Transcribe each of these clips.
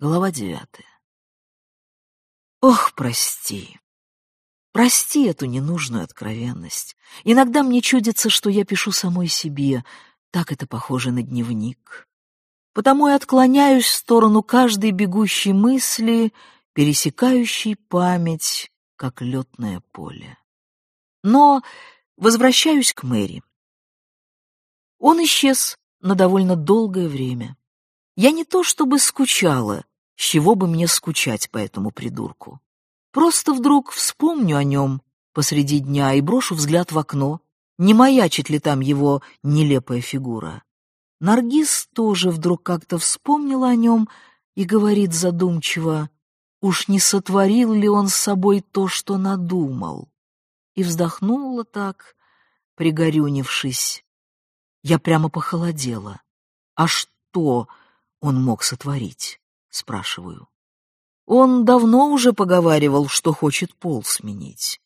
Глава девятая. Ох, прости. Прости эту ненужную откровенность. Иногда мне чудится, что я пишу самой себе. Так это похоже на дневник. Потому и отклоняюсь в сторону каждой бегущей мысли, пересекающей память, как летное поле. Но возвращаюсь к Мэри. Он исчез на довольно долгое время. Я не то чтобы скучала, с чего бы мне скучать по этому придурку. Просто вдруг вспомню о нем посреди дня и брошу взгляд в окно, не маячит ли там его нелепая фигура. Наргиз тоже вдруг как-то вспомнила о нем и говорит задумчиво, уж не сотворил ли он с собой то, что надумал. И вздохнула так, пригорюнившись. Я прямо похолодела. А что он мог сотворить? Спрашиваю. Он давно уже поговаривал, что хочет пол сменить.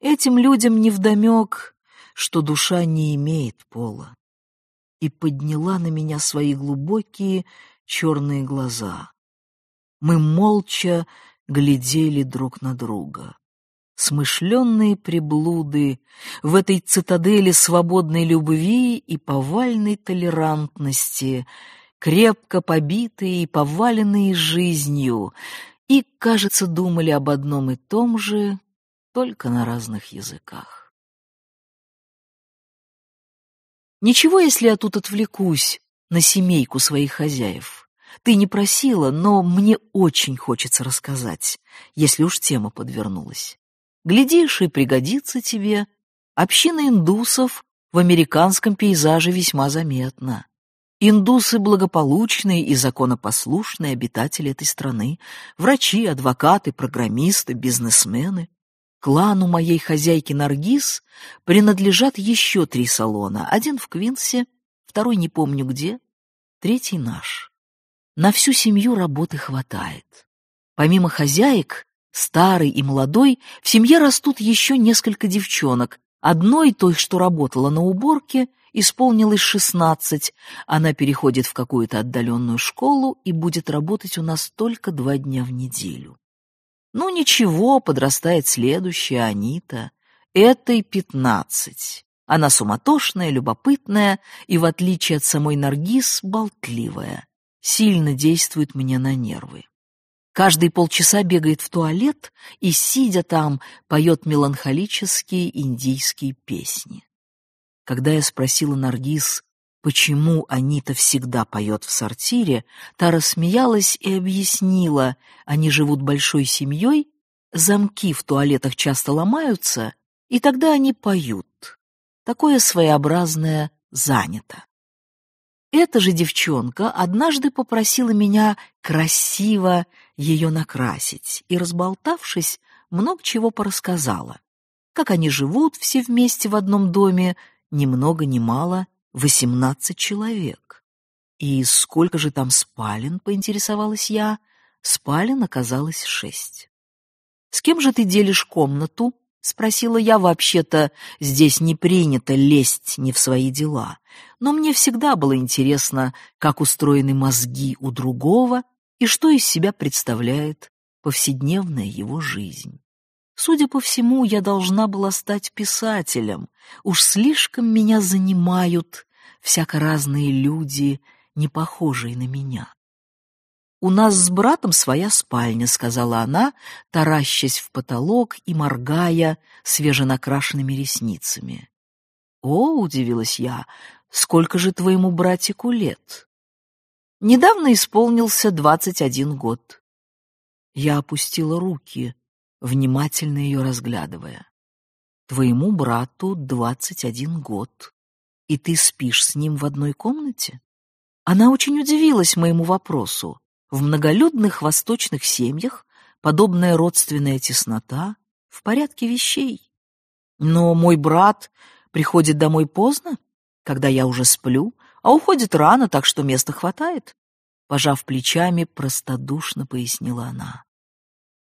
Этим людям невдомек, что душа не имеет пола. И подняла на меня свои глубокие черные глаза. Мы молча глядели друг на друга смышленные приблуды в этой цитадели свободной любви и повальной толерантности, крепко побитые и поваленные жизнью, и, кажется, думали об одном и том же, только на разных языках. Ничего, если я тут отвлекусь на семейку своих хозяев. Ты не просила, но мне очень хочется рассказать, если уж тема подвернулась. Глядишь, и пригодится тебе. Община индусов в американском пейзаже весьма заметна. Индусы благополучные и законопослушные обитатели этой страны, врачи, адвокаты, программисты, бизнесмены. Клану моей хозяйки Наргиз принадлежат еще три салона. Один в Квинсе, второй не помню где, третий наш. На всю семью работы хватает. Помимо хозяек, старый и молодой, в семье растут еще несколько девчонок. Одной, той, что работала на уборке, исполнилось шестнадцать. Она переходит в какую-то отдаленную школу и будет работать у нас только два дня в неделю. Ну ничего, подрастает следующая Анита. Этой пятнадцать. Она суматошная, любопытная и, в отличие от самой Наргиз, болтливая. Сильно действует мне на нервы. Каждые полчаса бегает в туалет и, сидя там, поет меланхолические индийские песни. Когда я спросила Наргиз, почему Анита всегда поет в сортире, та рассмеялась и объяснила, они живут большой семьей, замки в туалетах часто ломаются, и тогда они поют. Такое своеобразное занято. Эта же девчонка однажды попросила меня красиво ее накрасить и, разболтавшись, много чего порассказала. Как они живут все вместе в одном доме, ни много ни мало, восемнадцать человек. И сколько же там спален, поинтересовалась я. Спален оказалось шесть. «С кем же ты делишь комнату?» — спросила я. «Вообще-то здесь не принято лезть не в свои дела. Но мне всегда было интересно, как устроены мозги у другого и что из себя представляет повседневная его жизнь. Судя по всему, я должна была стать писателем. Уж слишком меня занимают всяко разные люди, не похожие на меня. «У нас с братом своя спальня», — сказала она, таращась в потолок и моргая свеженакрашенными ресницами. «О», — удивилась я, — «сколько же твоему братику лет?» «Недавно исполнился двадцать один год». Я опустила руки, внимательно ее разглядывая. «Твоему брату двадцать один год, и ты спишь с ним в одной комнате?» Она очень удивилась моему вопросу. В многолюдных восточных семьях подобная родственная теснота в порядке вещей. Но мой брат приходит домой поздно, когда я уже сплю, а уходит рано, так что места хватает. Пожав плечами, простодушно пояснила она.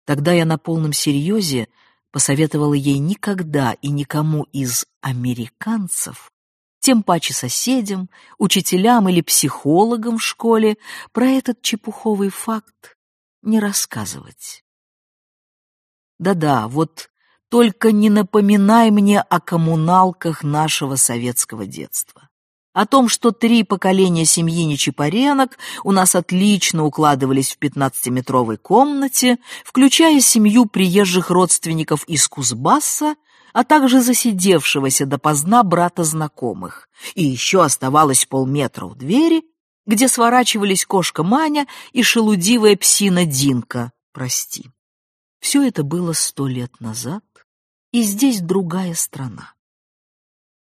Тогда я на полном серьезе посоветовала ей никогда и никому из американцев, тем паче соседям, учителям или психологам в школе про этот чепуховый факт не рассказывать. Да-да, вот только не напоминай мне о коммуналках нашего советского детства. О том, что три поколения семьи Нечипаренок у нас отлично укладывались в пятнадцатиметровой комнате, включая семью приезжих родственников из Кузбасса, а также засидевшегося допоздна брата знакомых. И еще оставалось полметра у двери, где сворачивались кошка Маня и шелудивая псина Динка, прости. Все это было сто лет назад, и здесь другая страна.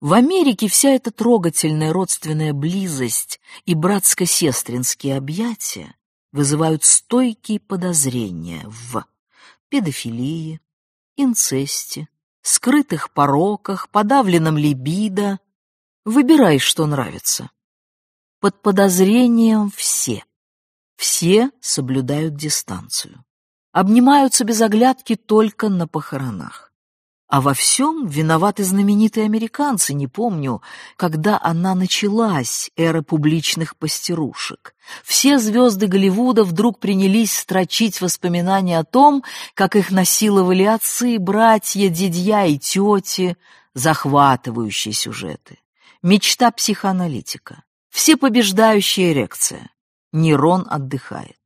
В Америке вся эта трогательная родственная близость и братско-сестринские объятия вызывают стойкие подозрения в педофилии, инцесте, скрытых пороках, подавленном либидо. Выбирай, что нравится. Под подозрением все. Все соблюдают дистанцию. Обнимаются без оглядки только на похоронах. А во всем виноваты знаменитые американцы, не помню, когда она началась, эра публичных пастерушек. Все звезды Голливуда вдруг принялись строчить воспоминания о том, как их насиловали отцы, братья, дядья и тети, захватывающие сюжеты. Мечта психоаналитика. Всепобеждающая эрекция. Нейрон отдыхает.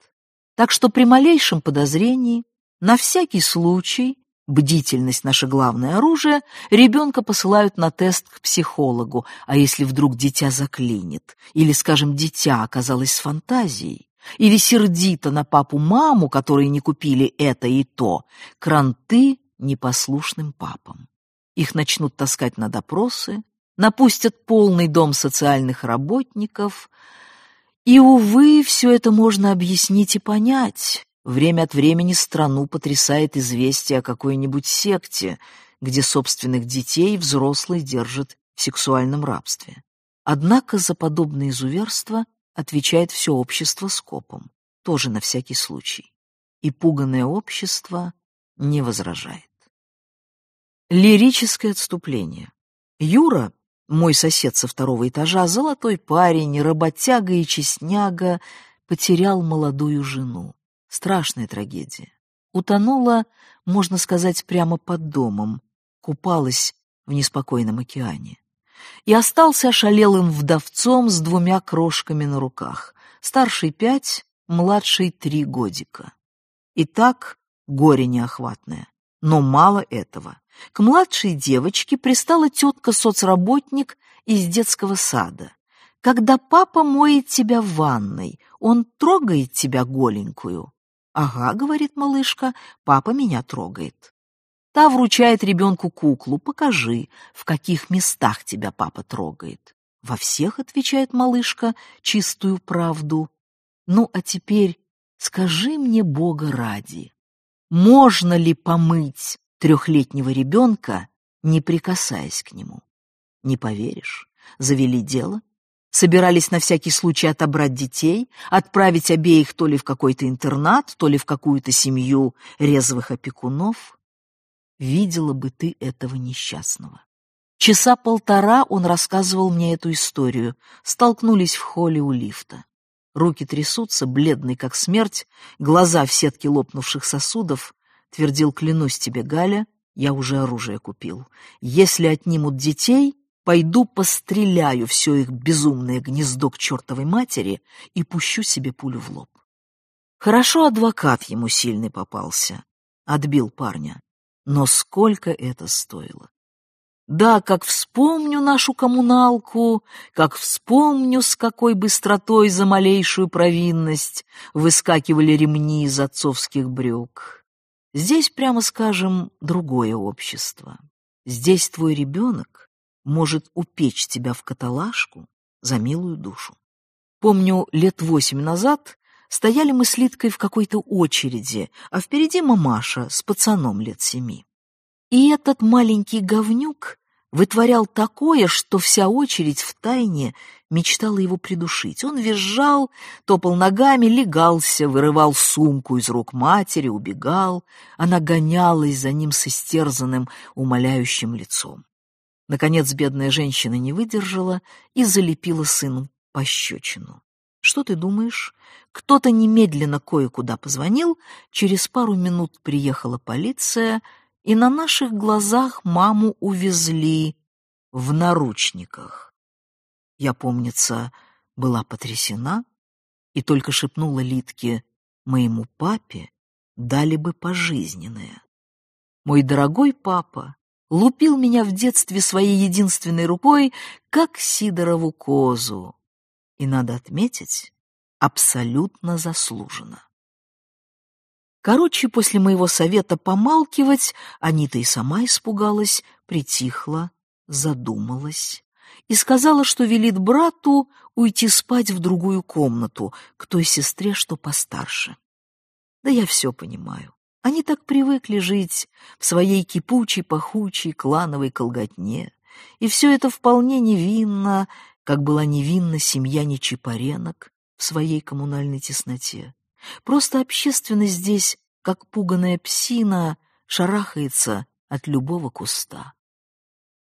Так что при малейшем подозрении, на всякий случай, Бдительность — наше главное оружие, ребенка посылают на тест к психологу, а если вдруг дитя заклинит, или, скажем, дитя оказалось с фантазией, или сердито на папу-маму, которые не купили это и то, кранты непослушным папам. Их начнут таскать на допросы, напустят полный дом социальных работников, и, увы, все это можно объяснить и понять, Время от времени страну потрясает известие о какой-нибудь секте, где собственных детей взрослые держат в сексуальном рабстве. Однако за подобное изуверство отвечает все общество скопом, тоже на всякий случай. И пуганное общество не возражает. Лирическое отступление. Юра, мой сосед со второго этажа, золотой парень, работяга и честняга, потерял молодую жену. Страшная трагедия. Утонула, можно сказать, прямо под домом, купалась в неспокойном океане. И остался ошалелым вдовцом с двумя крошками на руках. Старший пять, младший три годика. И так горе неохватное. Но мало этого. К младшей девочке пристала тетка-соцработник из детского сада. Когда папа моет тебя в ванной, он трогает тебя голенькую. «Ага», — говорит малышка, — «папа меня трогает». Та вручает ребенку куклу, покажи, в каких местах тебя папа трогает. «Во всех», — отвечает малышка, — «чистую правду». Ну, а теперь скажи мне, Бога ради, можно ли помыть трехлетнего ребенка, не прикасаясь к нему? Не поверишь, завели дело, собирались на всякий случай отобрать детей, отправить обеих то ли в какой-то интернат, то ли в какую-то семью резвых опекунов. Видела бы ты этого несчастного. Часа полтора он рассказывал мне эту историю. Столкнулись в холле у лифта. Руки трясутся, бледный как смерть, глаза в сетке лопнувших сосудов. Твердил, клянусь тебе, Галя, я уже оружие купил. Если отнимут детей, Пойду постреляю все их безумное гнездо к чертовой матери и пущу себе пулю в лоб. Хорошо адвокат ему сильный попался. Отбил парня. Но сколько это стоило? Да, как вспомню нашу коммуналку, как вспомню, с какой быстротой за малейшую провинность выскакивали ремни из отцовских брюк. Здесь, прямо скажем, другое общество. Здесь твой ребенок может упечь тебя в каталажку за милую душу. Помню, лет восемь назад стояли мы с Литкой в какой-то очереди, а впереди мамаша с пацаном лет семи. И этот маленький говнюк вытворял такое, что вся очередь в тайне мечтала его придушить. Он визжал, топал ногами, легался, вырывал сумку из рук матери, убегал. Она гонялась за ним с истерзанным, умоляющим лицом. Наконец бедная женщина не выдержала и залепила сыну пощечину. Что ты думаешь? Кто-то немедленно кое-куда позвонил, через пару минут приехала полиция, и на наших глазах маму увезли в наручниках. Я, помнится, была потрясена и только шепнула Литке, моему папе дали бы пожизненное. Мой дорогой папа лупил меня в детстве своей единственной рукой, как Сидорову козу, и, надо отметить, абсолютно заслуженно. Короче, после моего совета помалкивать, Анита и сама испугалась, притихла, задумалась и сказала, что велит брату уйти спать в другую комнату, к той сестре, что постарше. Да я все понимаю. Они так привыкли жить в своей кипучей, пахучей, клановой колготне, и все это вполне невинно, как была невинна семья Нечипаренок в своей коммунальной тесноте. Просто общественность здесь, как пуганая псина, шарахается от любого куста.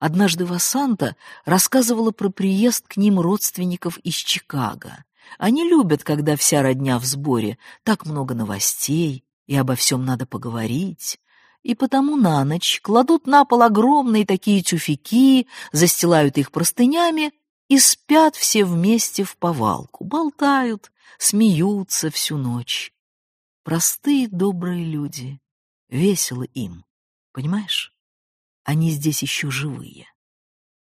Однажды Васанта рассказывала про приезд к ним родственников из Чикаго. Они любят, когда вся родня в сборе, так много новостей, и обо всем надо поговорить и потому на ночь кладут на пол огромные такие тюфяки, застилают их простынями и спят все вместе в повалку, болтают, смеются всю ночь. Простые добрые люди, весело им, понимаешь? Они здесь еще живые.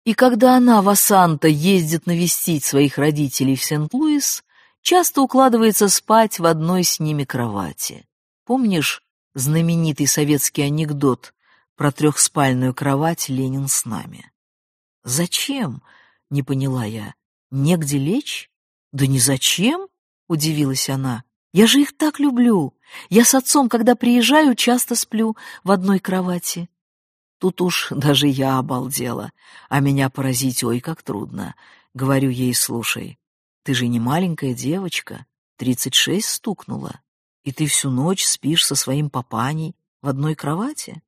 И когда она, Васанта, ездит навестить своих родителей в Сент-Луис, часто укладывается спать в одной с ними кровати. Помнишь, знаменитый советский анекдот про трехспальную кровать «Ленин с нами». «Зачем?» — не поняла я. «Негде лечь?» «Да не зачем?» — удивилась она. «Я же их так люблю. Я с отцом, когда приезжаю, часто сплю в одной кровати». Тут уж даже я обалдела, а меня поразить ой как трудно. Говорю ей, слушай, ты же не маленькая девочка, тридцать шесть стукнула. И ты всю ночь спишь со своим папаней в одной кровати?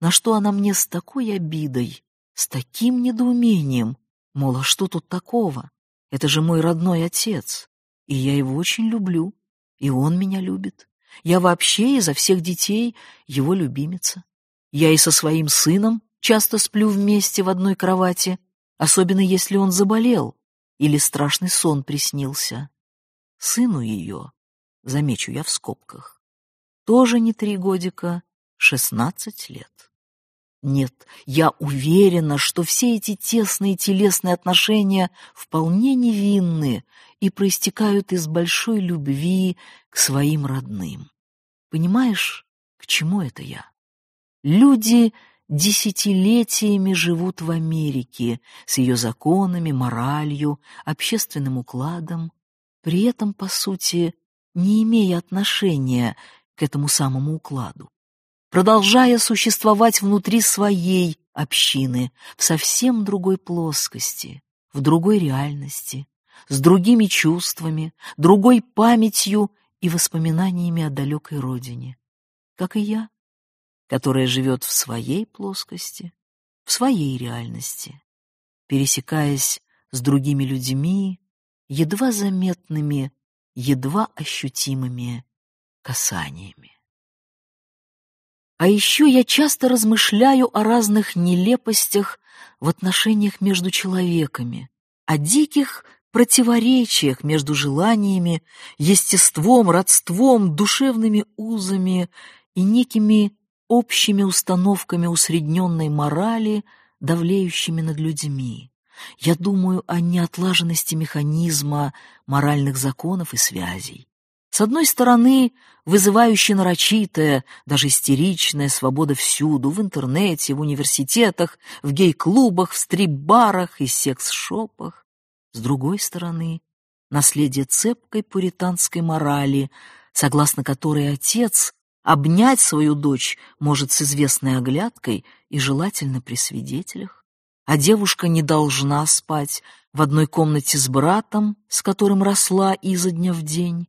На что она мне с такой обидой, с таким недоумением, мол, а что тут такого? Это же мой родной отец, и я его очень люблю, и он меня любит. Я вообще изо всех детей его любимица. Я и со своим сыном часто сплю вместе в одной кровати, особенно если он заболел или страшный сон приснился. Сыну ее замечу я в скобках. Тоже не три годика, шестнадцать лет. Нет, я уверена, что все эти тесные телесные отношения вполне невинны и проистекают из большой любви к своим родным. Понимаешь, к чему это я? Люди десятилетиями живут в Америке с ее законами, моралью, общественным укладом, при этом, по сути, не имея отношения к этому самому укладу, продолжая существовать внутри своей общины в совсем другой плоскости, в другой реальности, с другими чувствами, другой памятью и воспоминаниями о далекой родине, как и я, которая живет в своей плоскости, в своей реальности, пересекаясь с другими людьми, едва заметными едва ощутимыми касаниями. А еще я часто размышляю о разных нелепостях в отношениях между человеками, о диких противоречиях между желаниями, естеством, родством, душевными узами и некими общими установками усредненной морали, давлеющими над людьми. Я думаю о неотлаженности механизма моральных законов и связей. С одной стороны, вызывающая нарочитая, даже истеричная свобода всюду, в интернете, в университетах, в гей-клубах, в стрип-барах и секс-шопах. С другой стороны, наследие цепкой пуританской морали, согласно которой отец обнять свою дочь может с известной оглядкой и желательно при свидетелях а девушка не должна спать в одной комнате с братом, с которым росла изо дня в день.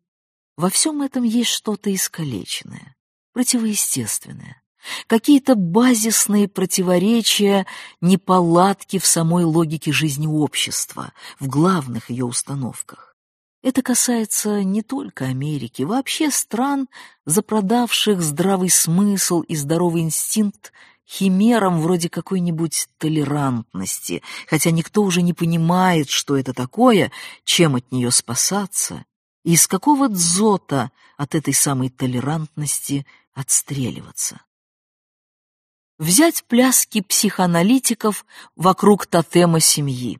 Во всем этом есть что-то искалеченное, противоестественное, какие-то базисные противоречия, неполадки в самой логике жизни общества, в главных ее установках. Это касается не только Америки, вообще стран, запродавших здравый смысл и здоровый инстинкт химерам вроде какой-нибудь толерантности, хотя никто уже не понимает, что это такое, чем от нее спасаться, и из какого дзота от этой самой толерантности отстреливаться. Взять пляски психоаналитиков вокруг тотема семьи.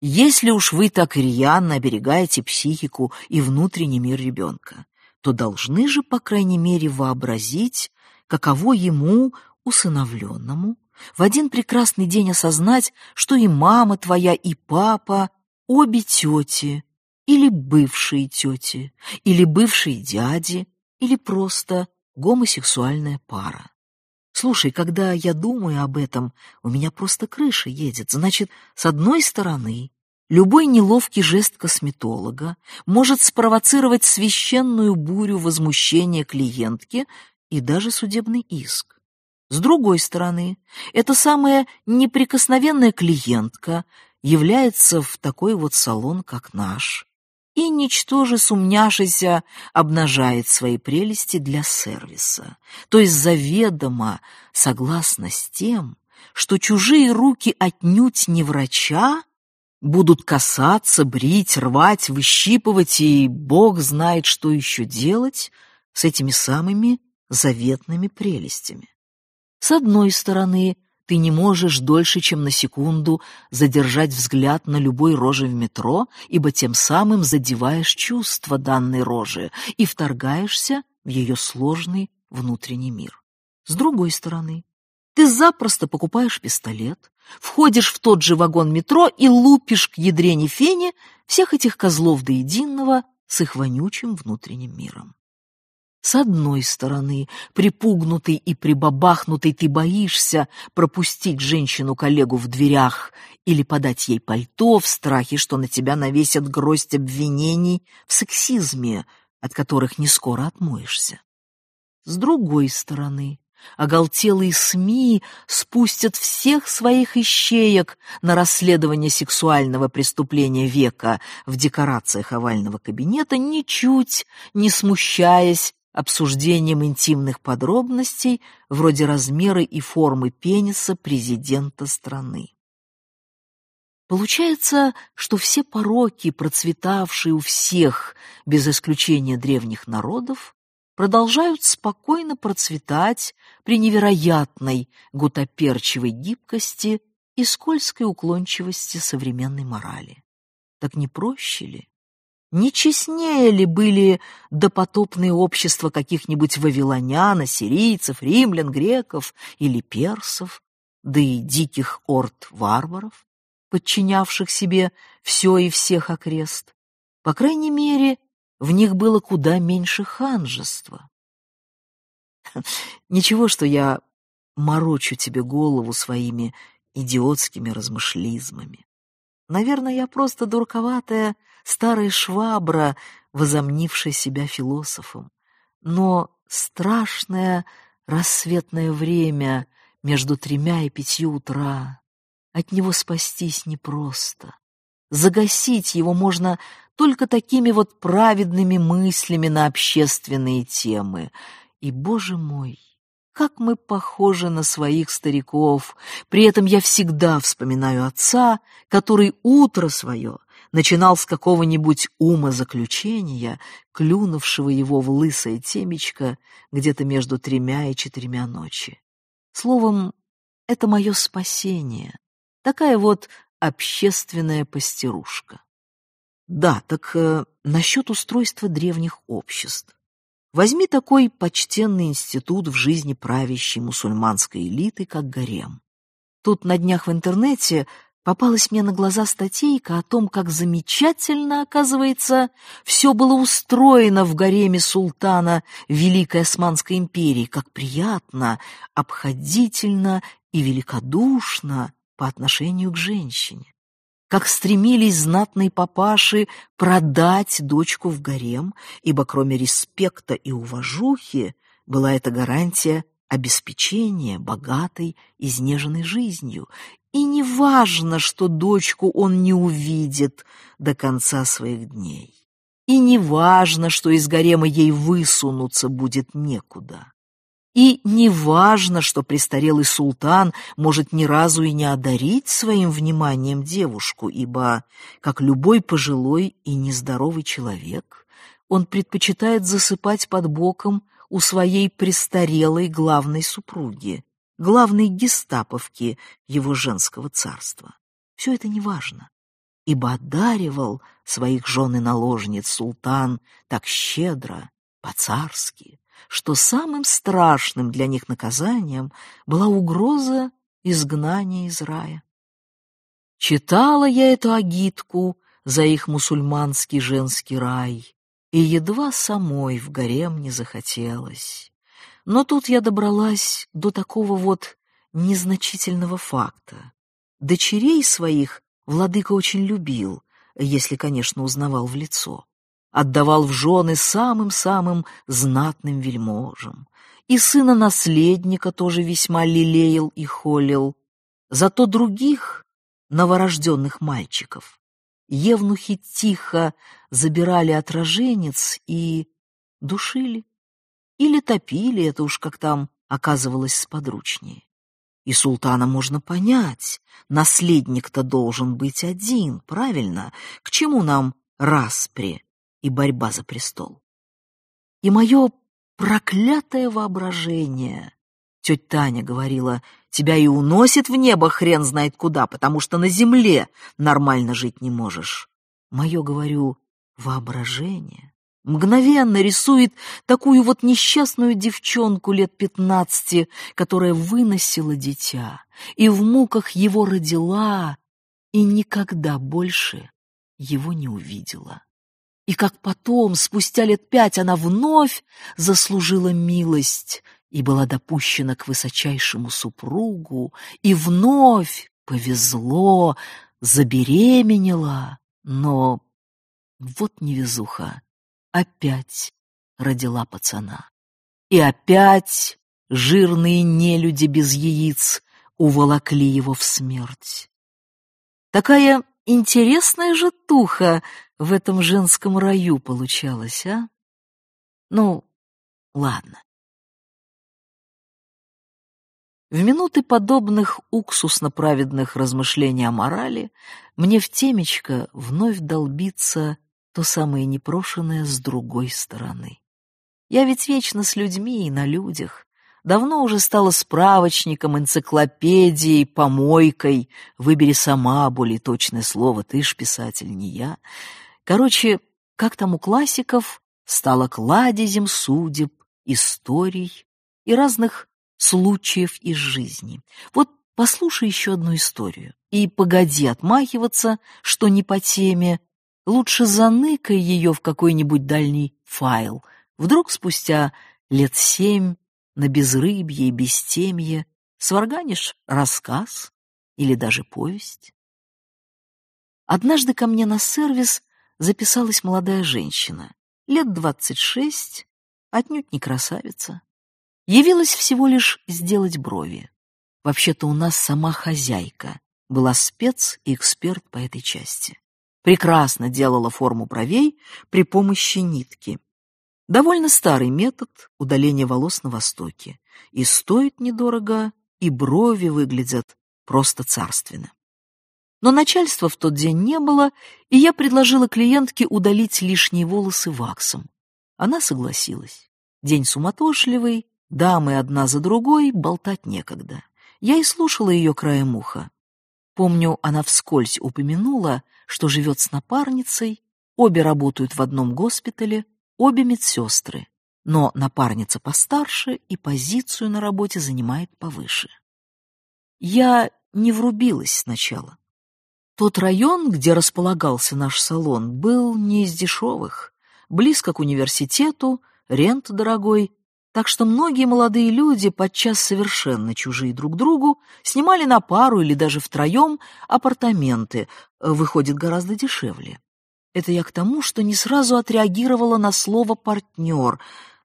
Если уж вы так рьяно оберегаете психику и внутренний мир ребенка, то должны же, по крайней мере, вообразить, каково ему, усыновленному, в один прекрасный день осознать, что и мама твоя, и папа, обе тети, или бывшие тети, или бывшие дяди, или просто гомосексуальная пара. Слушай, когда я думаю об этом, у меня просто крыша едет. Значит, с одной стороны, любой неловкий жест косметолога может спровоцировать священную бурю возмущения клиентки и даже судебный иск. С другой стороны, эта самая неприкосновенная клиентка является в такой вот салон, как наш, и, ничтоже сумняшися, обнажает свои прелести для сервиса, то есть заведомо согласно с тем, что чужие руки отнюдь не врача будут касаться, брить, рвать, выщипывать и бог знает, что еще делать с этими самыми заветными прелестями. С одной стороны, ты не можешь дольше, чем на секунду, задержать взгляд на любой роже в метро, ибо тем самым задеваешь чувства данной рожи и вторгаешься в ее сложный внутренний мир. С другой стороны, ты запросто покупаешь пистолет, входишь в тот же вагон метро и лупишь к ядрене фене всех этих козлов до единого с их вонючим внутренним миром. С одной стороны, припугнутый и прибабахнутый ты боишься пропустить женщину-коллегу в дверях или подать ей пальто в страхе, что на тебя навесят гроздь обвинений в сексизме, от которых не скоро отмоешься. С другой стороны, оголтелые СМИ спустят всех своих ищеек на расследование сексуального преступления века в декорациях овального кабинета, ничуть не смущаясь обсуждением интимных подробностей вроде размера и формы пениса президента страны. Получается, что все пороки, процветавшие у всех, без исключения древних народов, продолжают спокойно процветать при невероятной гутоперчивой гибкости и скользкой уклончивости современной морали. Так не проще ли? Не честнее ли были допотопные общества каких-нибудь вавилонян, ассирийцев, римлян, греков или персов, да и диких орд варваров, подчинявших себе все и всех окрест? По крайней мере, в них было куда меньше ханжества. Ничего, что я морочу тебе голову своими идиотскими размышлизмами. Наверное, я просто дурковатая старая швабра, возомнившая себя философом. Но страшное рассветное время между тремя и пятью утра. От него спастись непросто. Загасить его можно только такими вот праведными мыслями на общественные темы. И, боже мой, как мы похожи на своих стариков. При этом я всегда вспоминаю отца, который утро свое начинал с какого-нибудь умозаключения, клюнувшего его в лысое темечко где-то между тремя и четырьмя ночи. Словом, это мое спасение. Такая вот общественная постирушка. Да, так э, насчет устройства древних обществ. Возьми такой почтенный институт в жизни правящей мусульманской элиты, как гарем. Тут на днях в интернете попалась мне на глаза статейка о том, как замечательно, оказывается, все было устроено в гареме султана Великой Османской империи, как приятно, обходительно и великодушно по отношению к женщине. Как стремились знатные папаши продать дочку в гарем, ибо кроме респекта и уважухи была эта гарантия обеспечение богатой, изнеженной жизнью, и не важно, что дочку он не увидит до конца своих дней. И не важно, что из гарема ей высунуться будет некуда. И не важно, что престарелый султан может ни разу и не одарить своим вниманием девушку, ибо, как любой пожилой и нездоровый человек, он предпочитает засыпать под боком у своей престарелой главной супруги, главной гестаповки его женского царства. Все это неважно, ибо одаривал своих жен и наложниц султан так щедро, по-царски, что самым страшным для них наказанием была угроза изгнания из рая. Читала я эту агитку за их мусульманский женский рай, и едва самой в гарем не захотелось. Но тут я добралась до такого вот незначительного факта. Дочерей своих владыка очень любил, если, конечно, узнавал в лицо. Отдавал в жены самым-самым знатным вельможам. И сына наследника тоже весьма лелеял и холил. Зато других, новорожденных мальчиков, евнухи тихо забирали от роженец и душили. Или топили, это уж как там оказывалось сподручнее. И султана можно понять, наследник-то должен быть один, правильно? К чему нам распри и борьба за престол? И мое проклятое воображение, тетя Таня говорила, тебя и уносит в небо хрен знает куда, потому что на земле нормально жить не можешь. Мое, говорю, воображение мгновенно рисует такую вот несчастную девчонку лет пятнадцати, которая выносила дитя и в муках его родила и никогда больше его не увидела. И как потом, спустя лет пять, она вновь заслужила милость и была допущена к высочайшему супругу, и вновь повезло, забеременела, но вот невезуха опять родила пацана. И опять жирные нелюди без яиц уволокли его в смерть. Такая интересная же туха в этом женском раю получалась, а? Ну, ладно. В минуты подобных уксусно-праведных размышлений о морали мне в темечко вновь долбится то самое непрошенное с другой стороны. Я ведь вечно с людьми и на людях. Давно уже стала справочником, энциклопедией, помойкой. Выбери сама более точное слово, ты ж писатель, не я. Короче, как там у классиков, стала кладезем судеб, историй и разных случаев из жизни. Вот послушай еще одну историю и погоди отмахиваться, что не по теме, Лучше заныкай ее в какой-нибудь дальний файл. Вдруг спустя лет семь на безрыбье и бестемье сварганишь рассказ или даже повесть. Однажды ко мне на сервис записалась молодая женщина, лет двадцать шесть, отнюдь не красавица. Явилась всего лишь сделать брови. Вообще-то у нас сама хозяйка была спец и эксперт по этой части прекрасно делала форму бровей при помощи нитки. Довольно старый метод удаления волос на Востоке. И стоит недорого, и брови выглядят просто царственно. Но начальства в тот день не было, и я предложила клиентке удалить лишние волосы ваксом. Она согласилась. День суматошливый, дамы одна за другой, болтать некогда. Я и слушала ее краем уха. Помню, она вскользь упомянула, что живет с напарницей, обе работают в одном госпитале, обе медсестры, но напарница постарше и позицию на работе занимает повыше. Я не врубилась сначала. Тот район, где располагался наш салон, был не из дешевых, близко к университету, рент дорогой, так что многие молодые люди, подчас совершенно чужие друг другу, снимали на пару или даже втроем апартаменты, э, выходит гораздо дешевле. Это я к тому, что не сразу отреагировала на слово «партнер».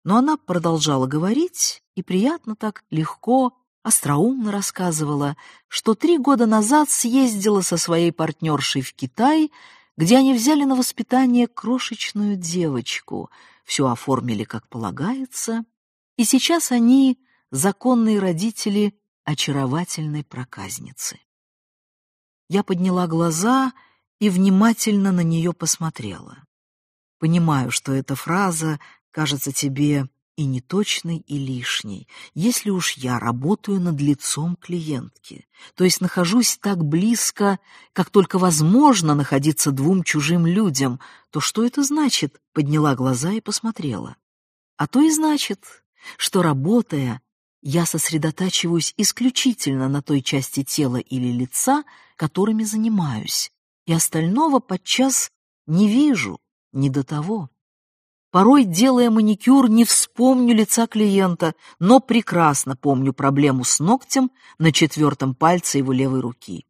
но она продолжала говорить и приятно так легко, остроумно рассказывала, что три года назад съездила со своей партнершей в Китай, где они взяли на воспитание крошечную девочку, все оформили как полагается, и сейчас они законные родители очаровательной проказницы. Я подняла глаза и внимательно на нее посмотрела. Понимаю, что эта фраза кажется тебе и неточной, и лишней, если уж я работаю над лицом клиентки, то есть нахожусь так близко, как только возможно находиться двум чужим людям, то что это значит? Подняла глаза и посмотрела. А то и значит, что, работая, я сосредотачиваюсь исключительно на той части тела или лица, которыми занимаюсь, и остального подчас не вижу, не до того. Порой, делая маникюр, не вспомню лица клиента, но прекрасно помню проблему с ногтем на четвертом пальце его левой руки.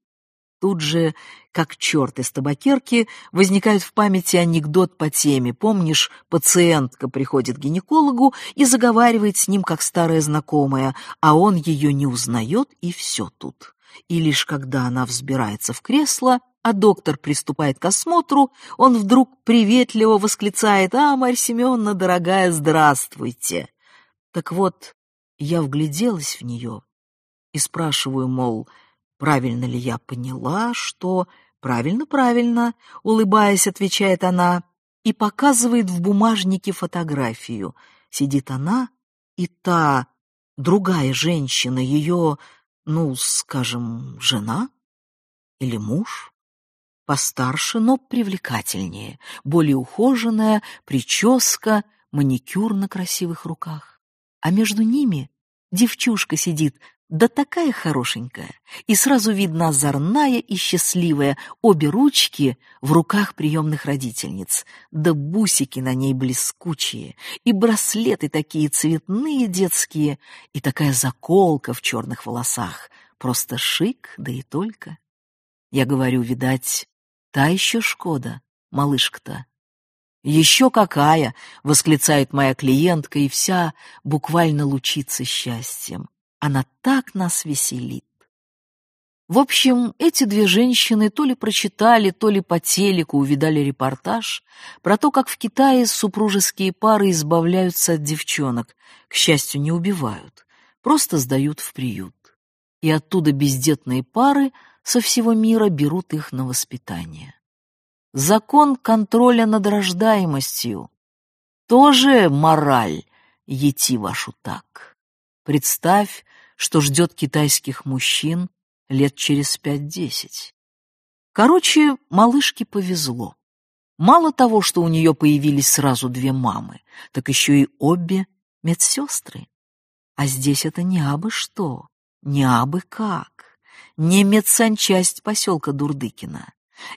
Тут же, как черт из табакерки, возникает в памяти анекдот по теме. Помнишь, пациентка приходит к гинекологу и заговаривает с ним, как старая знакомая, а он ее не узнает, и все тут. И лишь когда она взбирается в кресло, а доктор приступает к осмотру, он вдруг приветливо восклицает «А, Марья Семеновна, дорогая, здравствуйте!» Так вот, я вгляделась в нее и спрашиваю, мол, правильно ли я поняла, что... «Правильно, правильно», — улыбаясь, отвечает она, и показывает в бумажнике фотографию. Сидит она и та, другая женщина, ее, ну, скажем, жена или муж постарше, но привлекательнее, более ухоженная, прическа, маникюр на красивых руках. А между ними девчушка сидит, да такая хорошенькая, и сразу видно озорная и счастливая, обе ручки в руках приемных родительниц, да бусики на ней блескучие, и браслеты такие цветные детские, и такая заколка в черных волосах, просто шик, да и только. Я говорю, видать, Та еще Шкода, малышка-то. «Еще какая!» — восклицает моя клиентка, и вся буквально лучится счастьем. Она так нас веселит. В общем, эти две женщины то ли прочитали, то ли по телеку увидали репортаж про то, как в Китае супружеские пары избавляются от девчонок, к счастью, не убивают, просто сдают в приют. И оттуда бездетные пары со всего мира берут их на воспитание. Закон контроля над рождаемостью. Тоже мораль, ети вашу так. Представь, что ждет китайских мужчин лет через пять-десять. Короче, малышке повезло. Мало того, что у нее появились сразу две мамы, так еще и обе медсестры. А здесь это не абы что, не абы как не медсанчасть поселка Дурдыкина.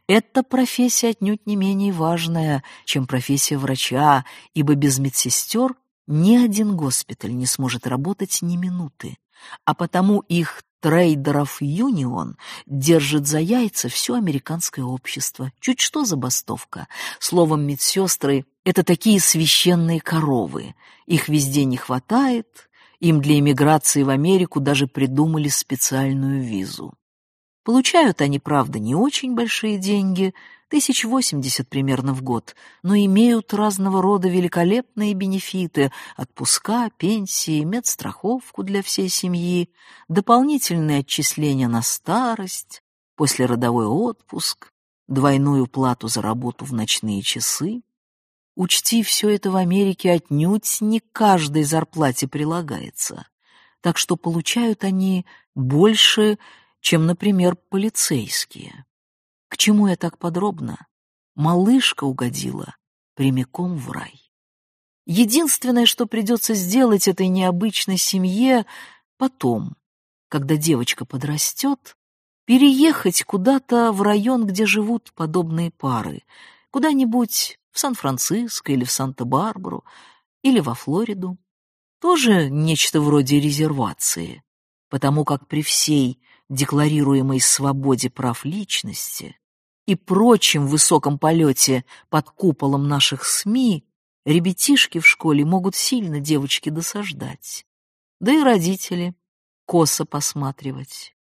Эта профессия отнюдь не менее важная, чем профессия врача, ибо без медсестер ни один госпиталь не сможет работать ни минуты, а потому их трейдеров Юнион держит за яйца все американское общество. Чуть что забастовка. Словом, медсестры — это такие священные коровы. Их везде не хватает, им для эмиграции в Америку даже придумали специальную визу. Получают они, правда, не очень большие деньги, тысяч восемьдесят примерно в год, но имеют разного рода великолепные бенефиты, отпуска, пенсии, медстраховку для всей семьи, дополнительные отчисления на старость, послеродовой отпуск, двойную плату за работу в ночные часы. Учти, все это в Америке отнюдь не каждой зарплате прилагается, так что получают они больше, чем, например, полицейские. К чему я так подробно? Малышка угодила прямиком в рай. Единственное, что придется сделать этой необычной семье потом, когда девочка подрастет, переехать куда-то в район, где живут подобные пары, куда-нибудь в Сан-Франциско или в Санта-Барбару, или во Флориду. Тоже нечто вроде резервации, потому как при всей декларируемой свободе прав личности и прочем высоком полете под куполом наших СМИ ребятишки в школе могут сильно девочке досаждать, да и родители косо посматривать.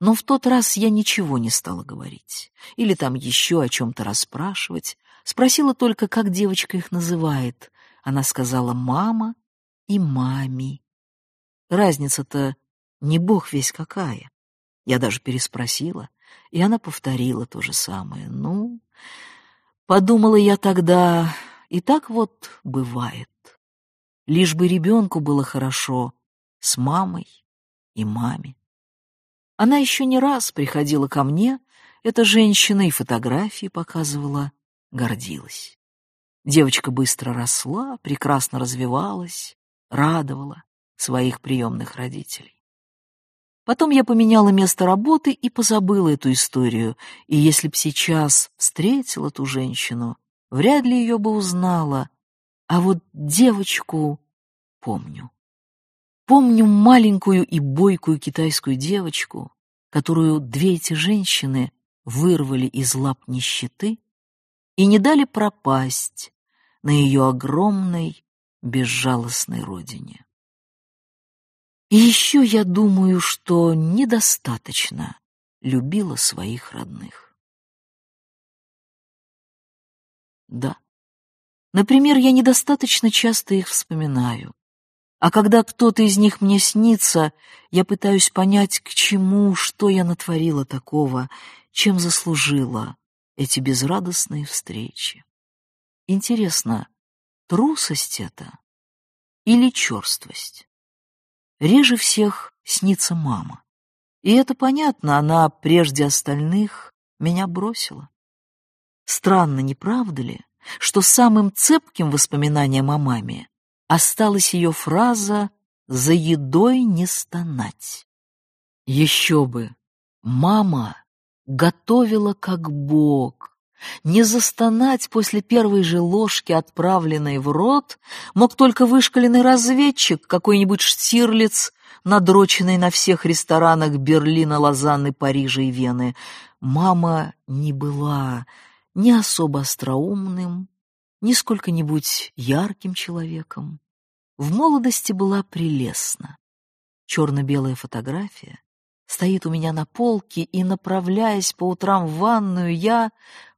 Но в тот раз я ничего не стала говорить или там еще о чем-то расспрашивать, спросила только, как девочка их называет. Она сказала «мама» и «мами». Разница-то не бог весь какая. Я даже переспросила, и она повторила то же самое. Ну, подумала я тогда, и так вот бывает. Лишь бы ребенку было хорошо с мамой и маме. Она еще не раз приходила ко мне, эта женщина и фотографии показывала, гордилась. Девочка быстро росла, прекрасно развивалась, радовала своих приемных родителей. Потом я поменяла место работы и позабыла эту историю, и если б сейчас встретила ту женщину, вряд ли ее бы узнала, а вот девочку помню. Помню маленькую и бойкую китайскую девочку, которую две эти женщины вырвали из лап нищеты и не дали пропасть на ее огромной, безжалостной родине. И еще я думаю, что недостаточно любила своих родных. Да. Например, я недостаточно часто их вспоминаю. А когда кто-то из них мне снится, я пытаюсь понять, к чему, что я натворила такого, чем заслужила эти безрадостные встречи. Интересно, трусость это или черствость? Реже всех снится мама. И это понятно, она прежде остальных меня бросила. Странно, не правда ли, что самым цепким воспоминанием о маме осталась ее фраза «за едой не стонать». Еще бы, мама готовила как бог. Не застонать после первой же ложки, отправленной в рот, мог только вышкаленный разведчик, какой-нибудь штирлиц, надроченный на всех ресторанах Берлина, Лозанны, Парижа и Вены. Мама не была ни особо остроумным, ни сколько-нибудь ярким человеком. В молодости была прелестна. Черно-белая фотография стоит у меня на полке, и, направляясь по утрам в ванную, я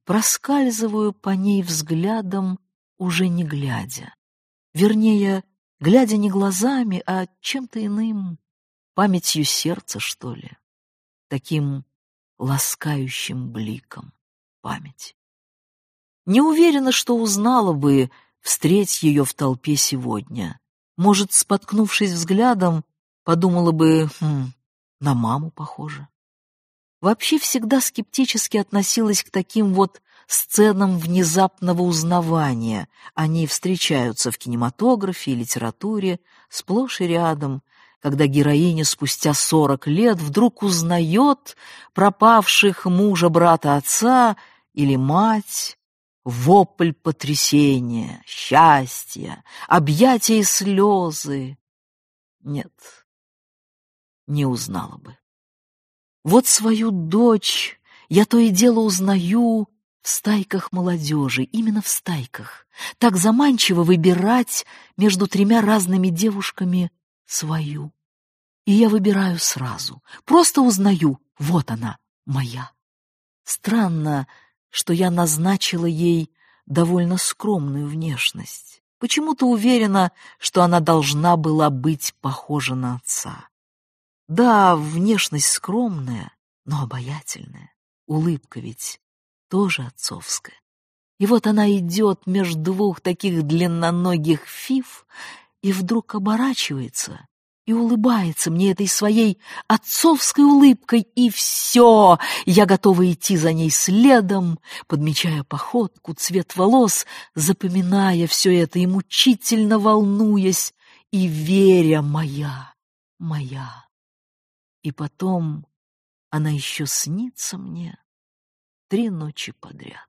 проскальзываю по ней взглядом, уже не глядя. Вернее, глядя не глазами, а чем-то иным, памятью сердца, что ли, таким ласкающим бликом память. Не уверена, что узнала бы, встреть ее в толпе сегодня. Может, споткнувшись взглядом, подумала бы, хм, на маму похоже. Вообще всегда скептически относилась к таким вот сценам внезапного узнавания. Они встречаются в кинематографе и литературе сплошь и рядом, когда героиня спустя сорок лет вдруг узнает пропавших мужа, брата, отца или мать, вопль потрясения, счастья, объятия и слезы. Нет, не узнала бы. Вот свою дочь я то и дело узнаю в стайках молодежи, именно в стайках. Так заманчиво выбирать между тремя разными девушками свою. И я выбираю сразу, просто узнаю, вот она, моя. Странно, что я назначила ей довольно скромную внешность. Почему-то уверена, что она должна была быть похожа на отца. Да, внешность скромная, но обаятельная. Улыбка ведь тоже отцовская. И вот она идет между двух таких длинноногих фиф и вдруг оборачивается и улыбается мне этой своей отцовской улыбкой, и все, я готова идти за ней следом, подмечая походку, цвет волос, запоминая все это и мучительно волнуясь, и веря моя, моя. И потом она еще снится мне три ночи подряд.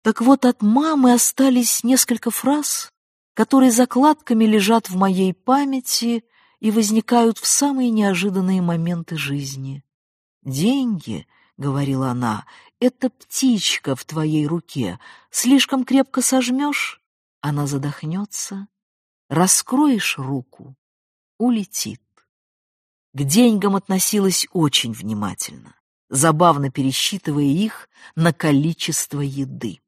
Так вот, от мамы остались несколько фраз, которые закладками лежат в моей памяти и возникают в самые неожиданные моменты жизни. «Деньги», — говорила она, эта птичка в твоей руке слишком крепко сожмешь, она задохнется, раскроешь руку, улетит. К деньгам относилась очень внимательно, забавно пересчитывая их на количество еды.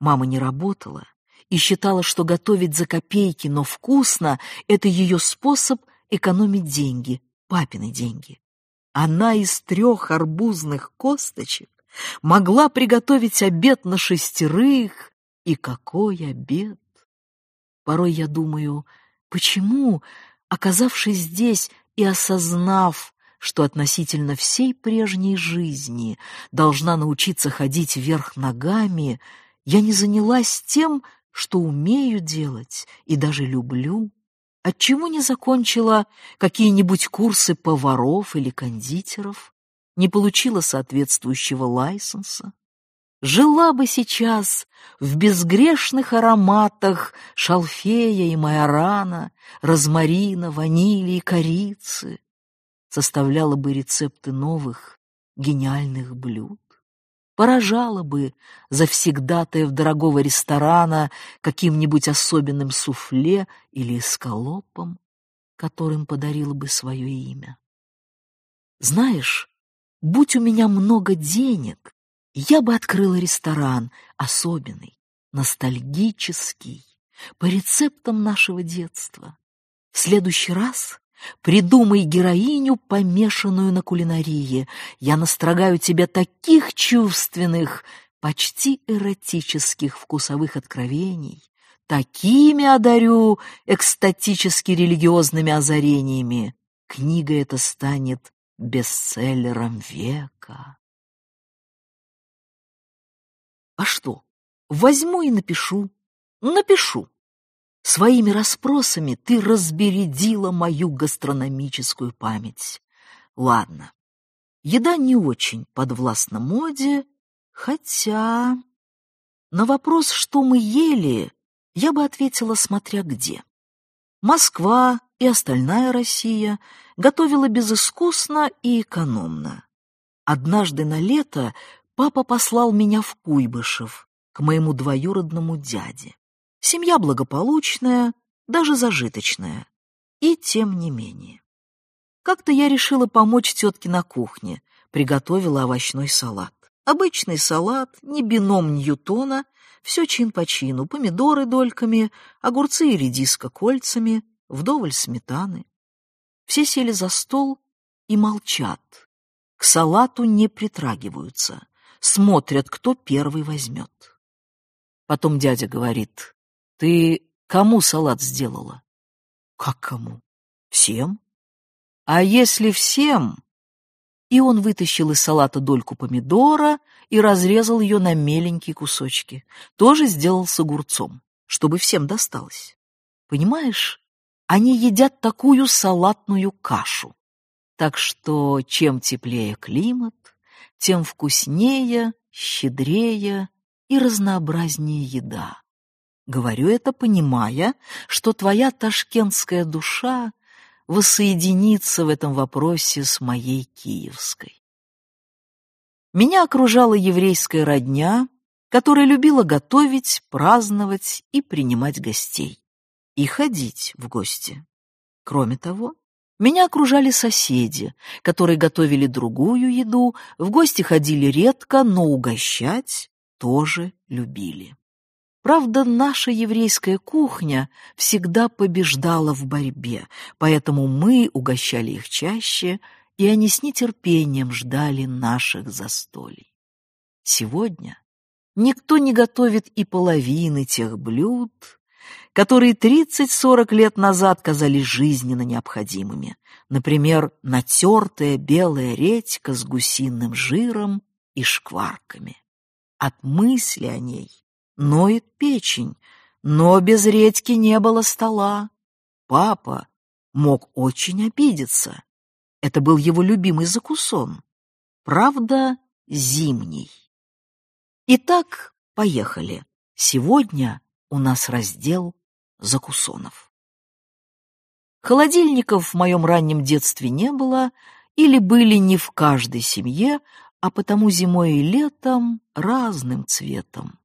Мама не работала и считала, что готовить за копейки, но вкусно — это ее способ экономить деньги, папины деньги. Она из трех арбузных косточек могла приготовить обед на шестерых, и какой обед! Порой я думаю, почему, оказавшись здесь и осознав, что относительно всей прежней жизни должна научиться ходить вверх ногами, я не занялась тем, что умею делать и даже люблю, отчего не закончила какие-нибудь курсы поваров или кондитеров, не получила соответствующего лайсенса. Жила бы сейчас в безгрешных ароматах шалфея и майорана, розмарина, ванили и корицы, составляла бы рецепты новых гениальных блюд, поражала бы завсегдатаев дорогого ресторана каким-нибудь особенным суфле или эскалопом, которым подарила бы свое имя. Знаешь, будь у меня много денег, я бы открыла ресторан особенный, ностальгический, по рецептам нашего детства. В следующий раз придумай героиню, помешанную на кулинарии. Я настрогаю тебе таких чувственных, почти эротических вкусовых откровений, такими одарю экстатически религиозными озарениями. Книга эта станет бестселлером века. А что? Возьму и напишу. Напишу. Своими расспросами ты разбередила мою гастрономическую память. Ладно, еда не очень подвластна моде, хотя... На вопрос, что мы ели, я бы ответила, смотря где. Москва и остальная Россия готовила безыскусно и экономно. Однажды на лето папа послал меня в Куйбышев к моему двоюродному дяде. Семья благополучная, даже зажиточная. И тем не менее. Как-то я решила помочь тетке на кухне, приготовила овощной салат. Обычный салат, не бином Ньютона, все чин по чину, помидоры дольками, огурцы и редиска кольцами, вдоволь сметаны. Все сели за стол и молчат. К салату не притрагиваются смотрят, кто первый возьмет. Потом дядя говорит, ты кому салат сделала? Как кому? Всем? А если всем? И он вытащил из салата дольку помидора и разрезал ее на меленькие кусочки. Тоже сделал с огурцом, чтобы всем досталось. Понимаешь, они едят такую салатную кашу. Так что чем теплее климат, тем вкуснее, щедрее и разнообразнее еда. Говорю это, понимая, что твоя ташкентская душа воссоединится в этом вопросе с моей киевской. Меня окружала еврейская родня, которая любила готовить, праздновать и принимать гостей, и ходить в гости. Кроме того, меня окружали соседи, которые готовили другую еду, в гости ходили редко, но угощать тоже любили. Правда, наша еврейская кухня всегда побеждала в борьбе, поэтому мы угощали их чаще, и они с нетерпением ждали наших застолий. Сегодня никто не готовит и половины тех блюд, которые 30-40 лет назад казались жизненно необходимыми. Например, натертая белая редька с гусиным жиром и шкварками. От мысли о ней ноет печень, но без редьки не было стола. Папа мог очень обидеться. Это был его любимый закусон. Правда, зимний. Итак, поехали. Сегодня у нас раздел закусонов. Холодильников в моем раннем детстве не было или были не в каждой семье, а потому зимой и летом разным цветом.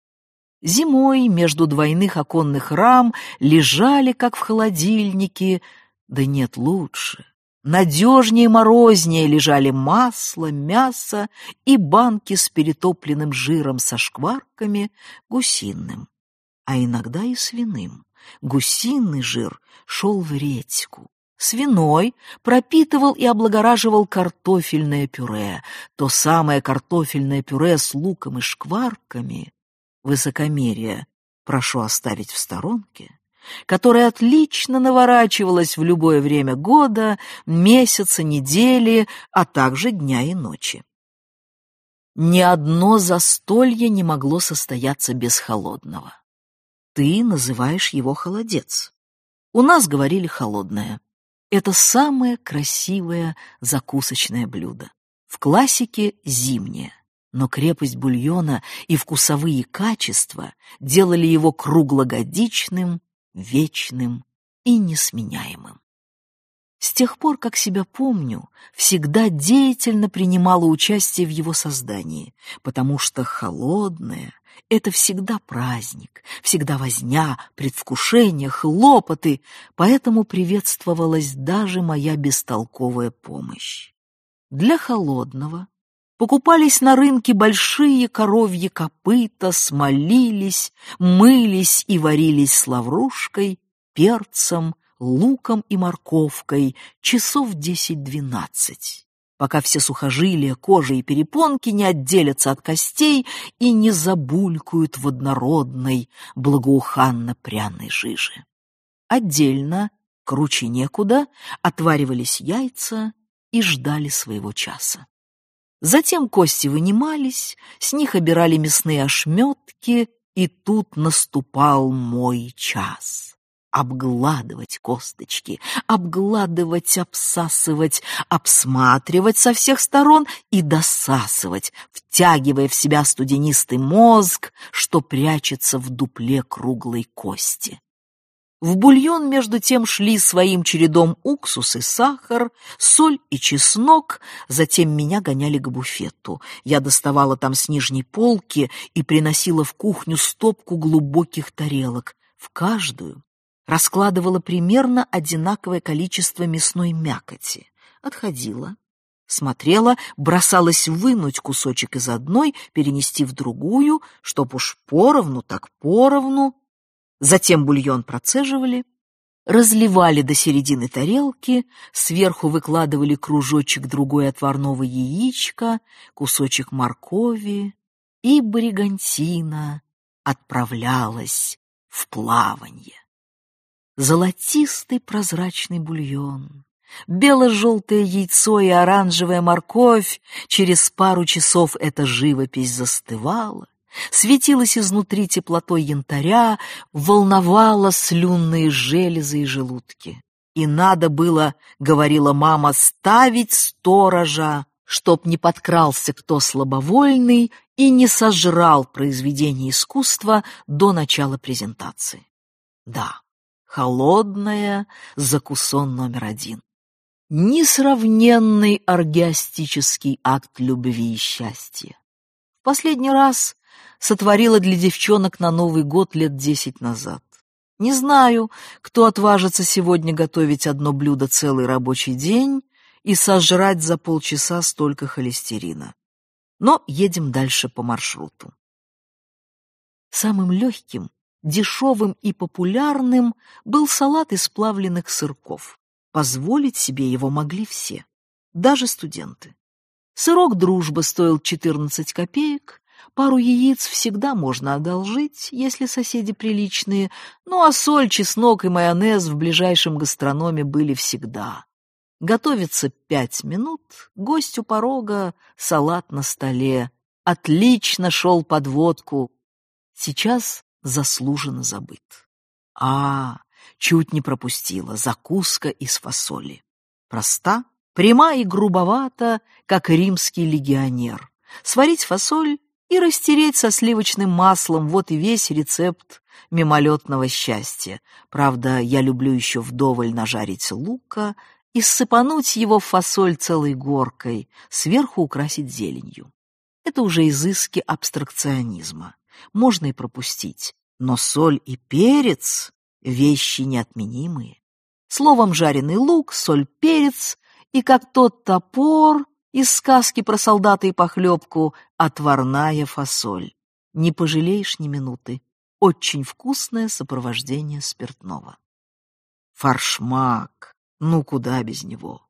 Зимой между двойных оконных рам лежали, как в холодильнике, да нет лучше. Надежнее и морознее лежали масло, мясо и банки с перетопленным жиром со шкварками гусиным, а иногда и свиным. Гусиный жир шел в редьку. Свиной пропитывал и облагораживал картофельное пюре, то самое картофельное пюре с луком и шкварками, высокомерие прошу оставить в сторонке, которое отлично наворачивалось в любое время года, месяца, недели, а также дня и ночи. Ни одно застолье не могло состояться без холодного. Ты называешь его холодец. У нас говорили холодное. Это самое красивое закусочное блюдо. В классике зимнее. Но крепость бульона и вкусовые качества делали его круглогодичным, вечным и несменяемым. С тех пор, как себя помню, всегда деятельно принимала участие в его создании, потому что холодное — это всегда праздник, всегда возня, предвкушение, хлопоты, поэтому приветствовалась даже моя бестолковая помощь. Для холодного покупались на рынке большие коровьи копыта, смолились, мылись и варились с лаврушкой, перцем, луком и морковкой часов десять-двенадцать, пока все сухожилия, кожа и перепонки не отделятся от костей и не забулькают в однородной, благоуханно-пряной жиже. Отдельно, круче некуда, отваривались яйца и ждали своего часа. Затем кости вынимались, с них обирали мясные ошметки, и тут наступал мой час обгладывать косточки, обгладывать, обсасывать, обсматривать со всех сторон и досасывать, втягивая в себя студенистый мозг, что прячется в дупле круглой кости. В бульон между тем шли своим чередом уксус и сахар, соль и чеснок, затем меня гоняли к буфету. Я доставала там с нижней полки и приносила в кухню стопку глубоких тарелок. В каждую раскладывала примерно одинаковое количество мясной мякоти. Отходила, смотрела, бросалась вынуть кусочек из одной, перенести в другую, чтоб уж поровну так поровну. Затем бульон процеживали, разливали до середины тарелки, сверху выкладывали кружочек другой отварного яичка, кусочек моркови, и бригантина отправлялась в плаванье золотистый прозрачный бульон, бело-желтое яйцо и оранжевая морковь. Через пару часов эта живопись застывала, светилась изнутри теплотой янтаря, волновала слюнные железы и желудки. И надо было, говорила мама, ставить сторожа, чтоб не подкрался кто слабовольный и не сожрал произведение искусства до начала презентации. Да, холодная закусон номер один. Несравненный оргиастический акт любви и счастья. В последний раз сотворила для девчонок на Новый год лет десять назад. Не знаю, кто отважится сегодня готовить одно блюдо целый рабочий день и сожрать за полчаса столько холестерина. Но едем дальше по маршруту. Самым легким дешевым и популярным был салат из плавленных сырков. Позволить себе его могли все, даже студенты. Сырок «Дружба» стоил 14 копеек, пару яиц всегда можно одолжить, если соседи приличные, ну а соль, чеснок и майонез в ближайшем гастрономе были всегда. Готовится пять минут, гость у порога, салат на столе. Отлично шел подводку. Сейчас заслуженно забыт. А, чуть не пропустила, закуска из фасоли. Проста, пряма и грубовата, как римский легионер. Сварить фасоль и растереть со сливочным маслом — вот и весь рецепт мимолетного счастья. Правда, я люблю еще вдоволь нажарить лука и сыпануть его в фасоль целой горкой, сверху украсить зеленью. Это уже изыски абстракционизма. Можно и пропустить. Но соль и перец — вещи неотменимые. Словом, жареный лук, соль, перец и, как тот топор из сказки про солдата и похлебку, отварная фасоль. Не пожалеешь ни минуты. Очень вкусное сопровождение спиртного. Фаршмак. Ну, куда без него?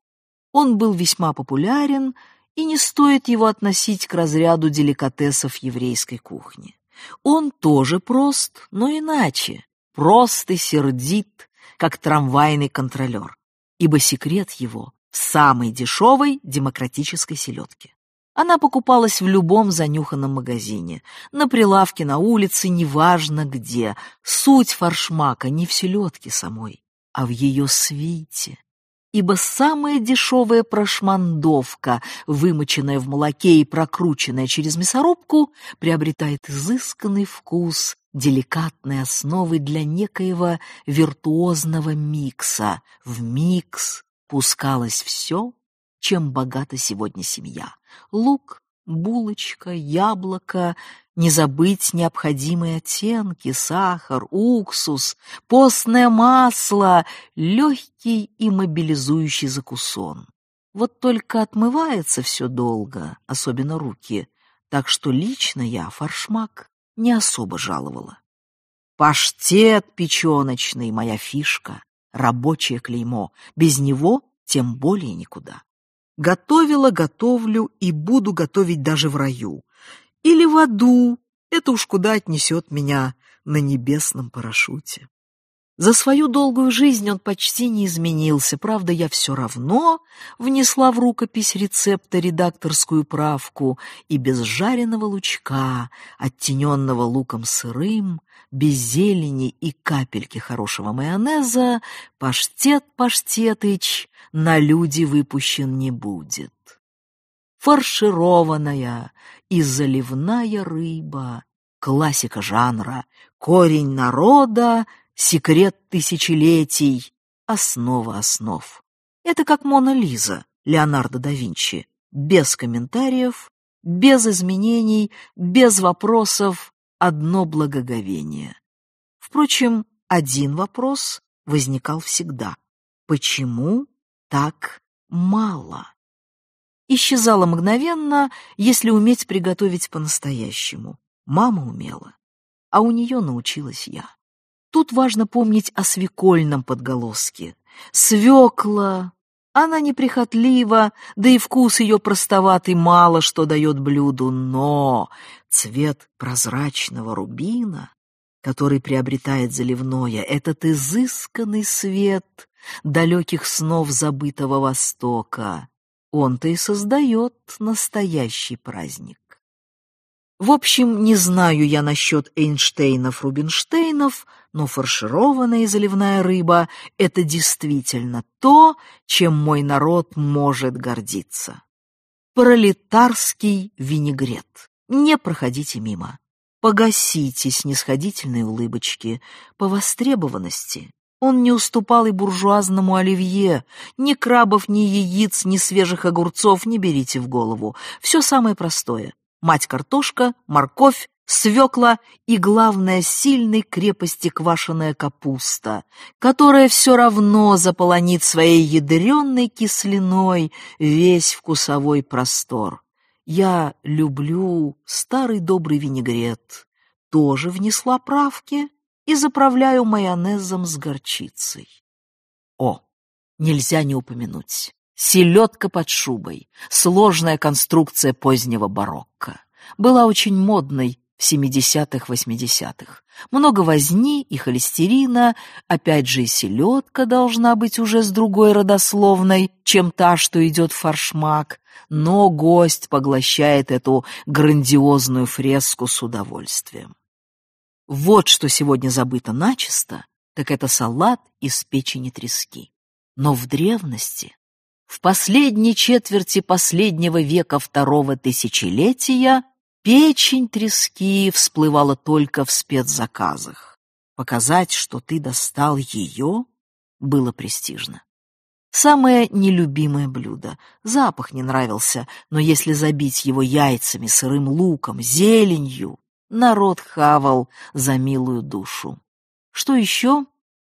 Он был весьма популярен, и не стоит его относить к разряду деликатесов еврейской кухни. Он тоже прост, но иначе. Прост и сердит, как трамвайный контролер. Ибо секрет его в самой дешевой демократической селедке. Она покупалась в любом занюханном магазине, на прилавке, на улице, неважно где. Суть форшмака не в селедке самой, а в ее свите. Ибо самая дешевая прошмандовка, вымоченная в молоке и прокрученная через мясорубку, приобретает изысканный вкус деликатной основы для некоего виртуозного микса. В микс пускалось все, чем богата сегодня семья. Лук, булочка, яблоко, не забыть необходимые оттенки, сахар, уксус, постное масло, легкий и мобилизующий закусон. Вот только отмывается все долго, особенно руки, так что лично я форшмак не особо жаловала. Паштет печеночный — моя фишка, рабочее клеймо. Без него тем более никуда. Готовила, готовлю и буду готовить даже в раю. Или в аду. Это уж куда отнесет меня на небесном парашюте. За свою долгую жизнь он почти не изменился, правда, я все равно внесла в рукопись рецепта редакторскую правку и без жареного лучка, оттененного луком сырым, без зелени и капельки хорошего майонеза, паштет Паштетыч на люди выпущен не будет. Фаршированная и заливная рыба, классика жанра, корень народа — секрет тысячелетий, основа основ. Это как Мона Лиза Леонардо да Винчи, без комментариев, без изменений, без вопросов, одно благоговение. Впрочем, один вопрос возникал всегда. Почему так мало? Исчезало мгновенно, если уметь приготовить по-настоящему. Мама умела, а у нее научилась я. Тут важно помнить о свекольном подголоске. Свекла, она неприхотлива, да и вкус ее простоватый мало что дает блюду, но цвет прозрачного рубина, который приобретает заливное, этот изысканный свет далеких снов забытого Востока, он-то и создает настоящий праздник. В общем, не знаю я насчет Эйнштейнов-Рубинштейнов, но фаршированная заливная рыба — это действительно то, чем мой народ может гордиться. Пролетарский винегрет. Не проходите мимо. Погасите снисходительные улыбочки по востребованности. Он не уступал и буржуазному оливье. Ни крабов, ни яиц, ни свежих огурцов не берите в голову. Все самое простое мать-картошка, морковь, свекла и, главное, сильной крепости квашеная капуста, которая все равно заполонит своей ядреной кислиной весь вкусовой простор. Я люблю старый добрый винегрет, тоже внесла правки и заправляю майонезом с горчицей. О, нельзя не упомянуть. Селедка под шубой, сложная конструкция позднего барокко. Была очень модной в 70-х-80-х. Много возни и холестерина, опять же и селедка должна быть уже с другой родословной, чем та, что идет в форшмак, но гость поглощает эту грандиозную фреску с удовольствием. Вот что сегодня забыто начисто, так это салат из печени трески. Но в древности в последней четверти последнего века второго тысячелетия печень трески всплывала только в спецзаказах. Показать, что ты достал ее, было престижно. Самое нелюбимое блюдо. Запах не нравился, но если забить его яйцами, сырым луком, зеленью, народ хавал за милую душу. Что еще?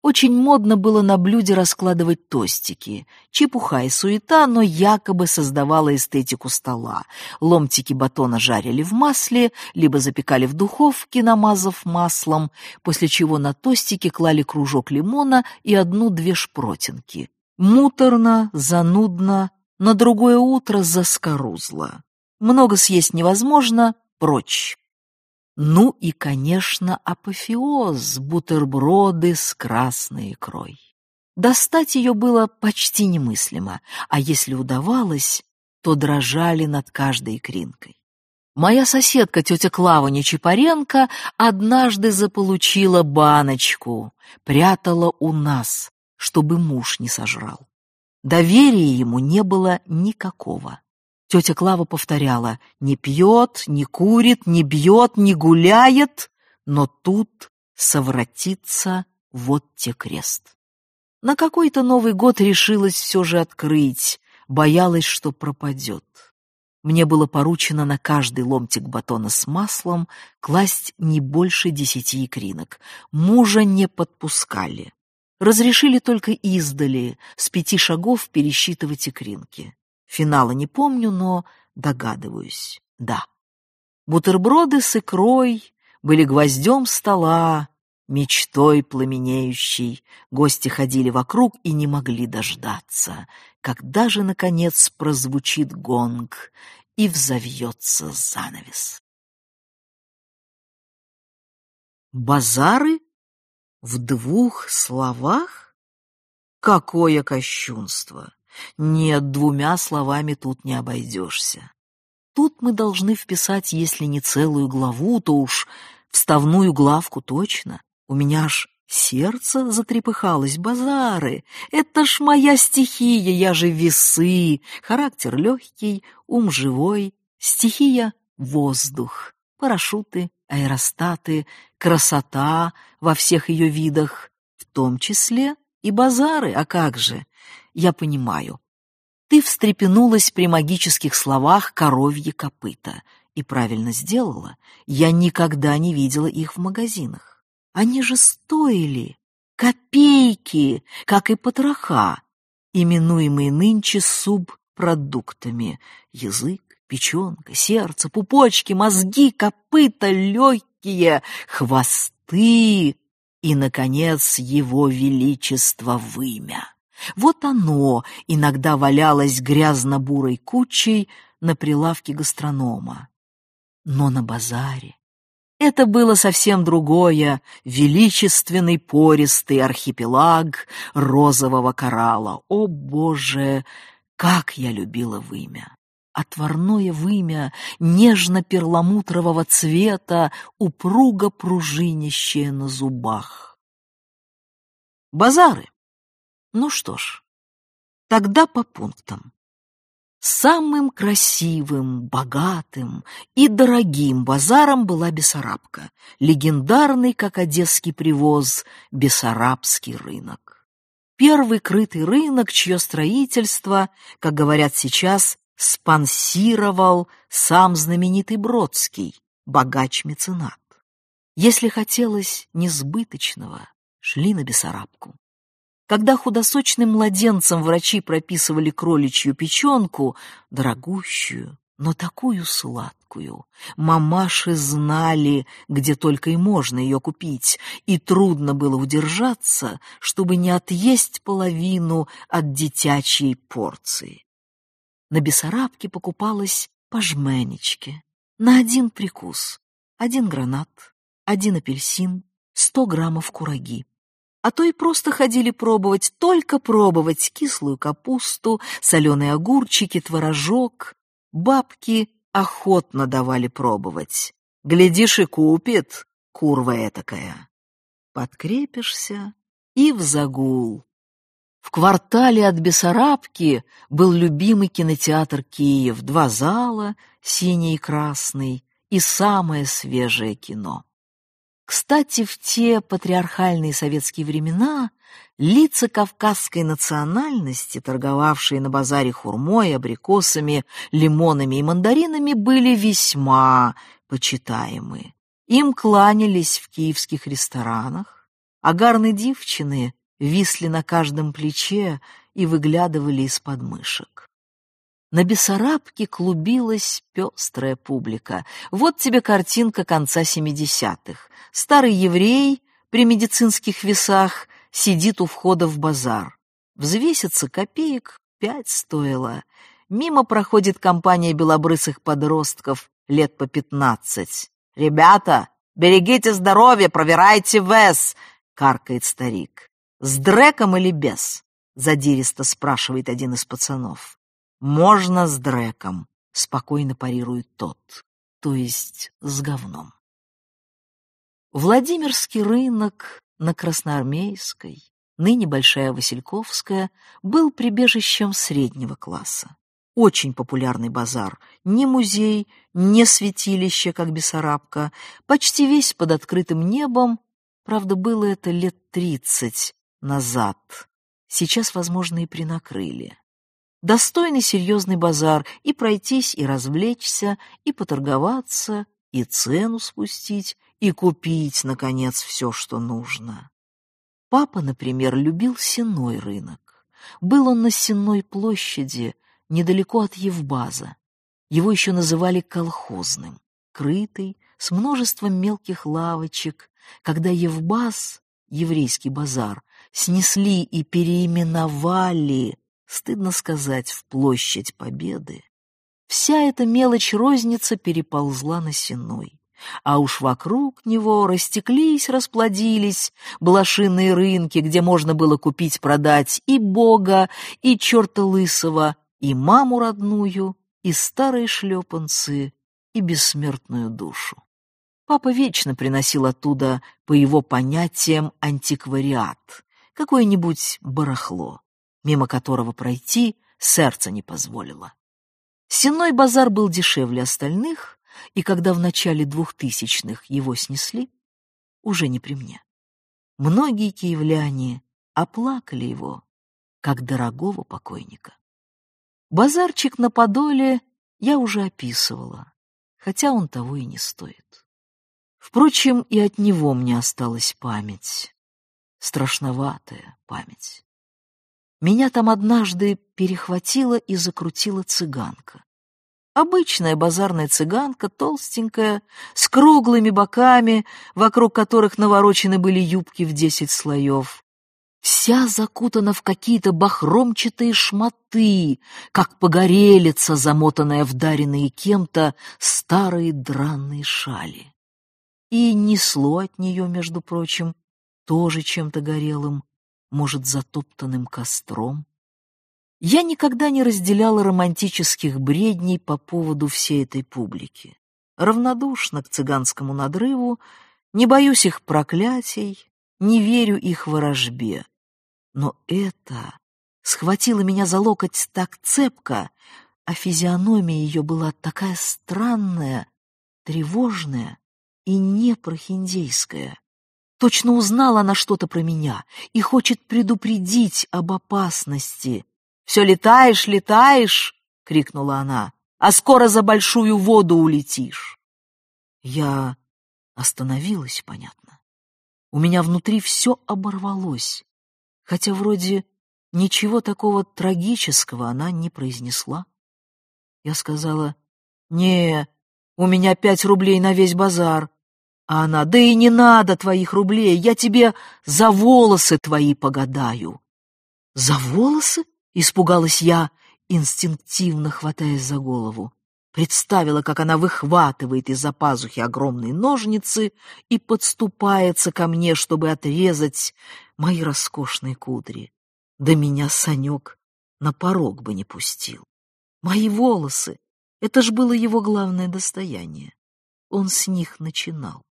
Очень модно было на блюде раскладывать тостики. Чепуха и суета, но якобы создавала эстетику стола. Ломтики батона жарили в масле, либо запекали в духовке, намазав маслом, после чего на тостики клали кружок лимона и одну-две шпротинки. Муторно, занудно, на другое утро заскорузло. Много съесть невозможно, прочь. Ну и, конечно, апофеоз — бутерброды с красной икрой. Достать ее было почти немыслимо, а если удавалось, то дрожали над каждой икринкой. Моя соседка, тетя Клава Нечипаренко, однажды заполучила баночку, прятала у нас, чтобы муж не сожрал. Доверия ему не было никакого. Тетя Клава повторяла, не пьет, не курит, не бьет, не гуляет, но тут совратится вот те крест. На какой-то Новый год решилась все же открыть, боялась, что пропадет. Мне было поручено на каждый ломтик батона с маслом класть не больше десяти икринок. Мужа не подпускали. Разрешили только издали, с пяти шагов пересчитывать икринки. Финала не помню, но догадываюсь, да. Бутерброды с икрой были гвоздем стола, мечтой пламенеющей. Гости ходили вокруг и не могли дождаться, когда же, наконец, прозвучит гонг и взовьется занавес. Базары в двух словах? Какое кощунство! Нет, двумя словами тут не обойдешься. Тут мы должны вписать, если не целую главу, то уж вставную главку точно. У меня аж сердце затрепыхалось, базары. Это ж моя стихия, я же весы. Характер легкий, ум живой, стихия — воздух, парашюты, аэростаты, красота во всех ее видах, в том числе и базары, а как же? Я понимаю. Ты встрепенулась при магических словах «коровье копыта» и правильно сделала. Я никогда не видела их в магазинах. Они же стоили копейки, как и потроха, именуемые нынче субпродуктами. Язык, печенка, сердце, пупочки, мозги, копыта, легкие, хвосты и, наконец, его величество вымя. Вот оно иногда валялось грязно-бурой кучей на прилавке гастронома. Но на базаре это было совсем другое, величественный пористый архипелаг розового коралла. О, Боже, как я любила вымя! Отварное вымя нежно-перламутрового цвета, упруго пружинящее на зубах. Базары ну что ж, тогда по пунктам. Самым красивым, богатым и дорогим базаром была Бессарабка, легендарный, как одесский привоз, Бессарабский рынок. Первый крытый рынок, чье строительство, как говорят сейчас, спонсировал сам знаменитый Бродский, богач-меценат. Если хотелось несбыточного, шли на Бессарабку. Когда худосочным младенцам врачи прописывали кроличью печенку, дорогущую, но такую сладкую, мамаши знали, где только и можно ее купить, и трудно было удержаться, чтобы не отъесть половину от дитячей порции. На Бессарабке покупалось по жменечке, на один прикус, один гранат, один апельсин, сто граммов кураги а то и просто ходили пробовать, только пробовать кислую капусту, соленые огурчики, творожок. Бабки охотно давали пробовать. Глядишь и купит, курва этакая. Подкрепишься и в загул. В квартале от Бессарабки был любимый кинотеатр «Киев», два зала, синий и красный, и самое свежее кино. Кстати, в те патриархальные советские времена лица кавказской национальности, торговавшие на базаре хурмой, абрикосами, лимонами и мандаринами, были весьма почитаемы. Им кланялись в киевских ресторанах, а гарны девчины висли на каждом плече и выглядывали из подмышек. На Бессарабке клубилась пестрая публика. Вот тебе картинка конца семидесятых. Старый еврей при медицинских весах сидит у входа в базар. Взвесится копеек, пять стоило. Мимо проходит компания белобрысых подростков лет по пятнадцать. «Ребята, берегите здоровье, проверяйте вес!» — каркает старик. «С дреком или без?» — задиристо спрашивает один из пацанов. «Можно с дреком», — спокойно парирует тот, то есть с говном. Владимирский рынок на Красноармейской, ныне Большая Васильковская, был прибежищем среднего класса. Очень популярный базар, не музей, не святилище, как Бессарабка, почти весь под открытым небом, правда, было это лет тридцать назад. Сейчас, возможно, и принакрыли. Достойный серьезный базар, и пройтись, и развлечься, и поторговаться, и цену спустить, и купить, наконец, все, что нужно. Папа, например, любил сенной рынок. Был он на Сенной площади, недалеко от Евбаза. Его еще называли колхозным, крытый, с множеством мелких лавочек. Когда Евбаз, еврейский базар, снесли и переименовали стыдно сказать, в площадь Победы, вся эта мелочь-розница переползла на Сеной. А уж вокруг него растеклись, расплодились блошиные рынки, где можно было купить-продать и Бога, и черта лысого, и маму родную, и старые шлепанцы, и бессмертную душу. Папа вечно приносил оттуда, по его понятиям, антиквариат, какое-нибудь барахло мимо которого пройти сердце не позволило. Сенной базар был дешевле остальных, и когда в начале двухтысячных его снесли, уже не при мне. Многие киевляне оплакали его, как дорогого покойника. Базарчик на Подоле я уже описывала, хотя он того и не стоит. Впрочем, и от него мне осталась память, страшноватая память. Меня там однажды перехватила и закрутила цыганка. Обычная базарная цыганка, толстенькая, с круглыми боками, вокруг которых наворочены были юбки в десять слоев. Вся закутана в какие-то бахромчатые шмоты, как погорелица, замотанная в даренные кем-то старые дранные шали. И несло от нее, между прочим, тоже чем-то горелым, может, затоптанным костром. Я никогда не разделяла романтических бредней по поводу всей этой публики. Равнодушна к цыганскому надрыву, не боюсь их проклятий, не верю их ворожбе. Но это схватило меня за локоть так цепко, а физиономия ее была такая странная, тревожная и непрохиндейская. Точно узнала она что-то про меня и хочет предупредить об опасности. «Все летаешь, летаешь!» — крикнула она. «А скоро за большую воду улетишь!» Я остановилась, понятно. У меня внутри все оборвалось, хотя вроде ничего такого трагического она не произнесла. Я сказала, «Не, у меня пять рублей на весь базар. А она, да и не надо твоих рублей, я тебе за волосы твои погадаю. За волосы? Испугалась я, инстинктивно хватаясь за голову. Представила, как она выхватывает из-за пазухи огромные ножницы и подступается ко мне, чтобы отрезать мои роскошные кудри. Да меня Санек на порог бы не пустил. Мои волосы — это ж было его главное достояние. Он с них начинал.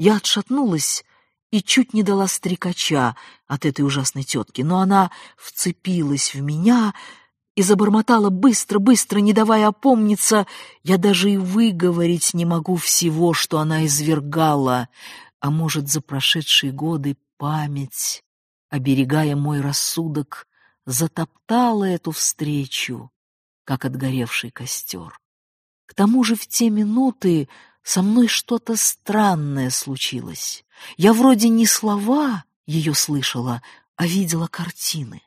Я отшатнулась и чуть не дала стрекача от этой ужасной тетки, но она вцепилась в меня и забормотала быстро-быстро, не давая опомниться. Я даже и выговорить не могу всего, что она извергала. А может, за прошедшие годы память, оберегая мой рассудок, затоптала эту встречу, как отгоревший костер. К тому же в те минуты со мной что-то странное случилось. Я вроде не слова ее слышала, а видела картины.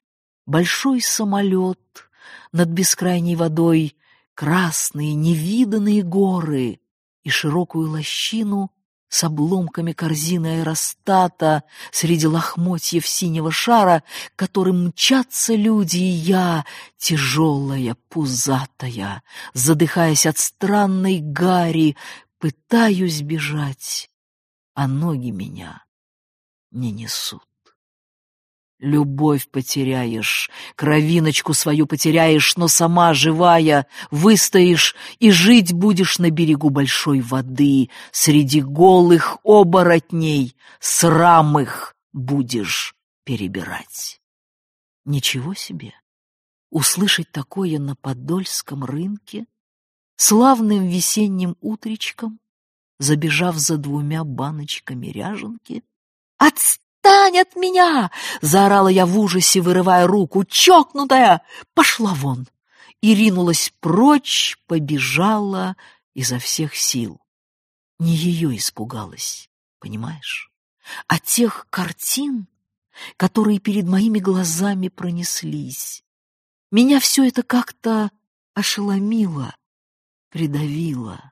Большой самолет над бескрайней водой, красные невиданные горы и широкую лощину с обломками корзины аэростата среди лохмотьев синего шара, которым мчатся люди, и я, тяжелая, пузатая, задыхаясь от странной гари, пытаюсь бежать, а ноги меня не несут. Любовь потеряешь, кровиночку свою потеряешь, но сама живая выстоишь и жить будешь на берегу большой воды, среди голых оборотней, срамых будешь перебирать. Ничего себе! Услышать такое на Подольском рынке, славным весенним утречком, забежав за двумя баночками ряженки? Отстань! «Отстань от меня!» — заорала я в ужасе, вырывая руку. «Чокнутая! Пошла вон!» И ринулась прочь, побежала изо всех сил. Не ее испугалась, понимаешь? А тех картин, которые перед моими глазами пронеслись. Меня все это как-то ошеломило, придавило,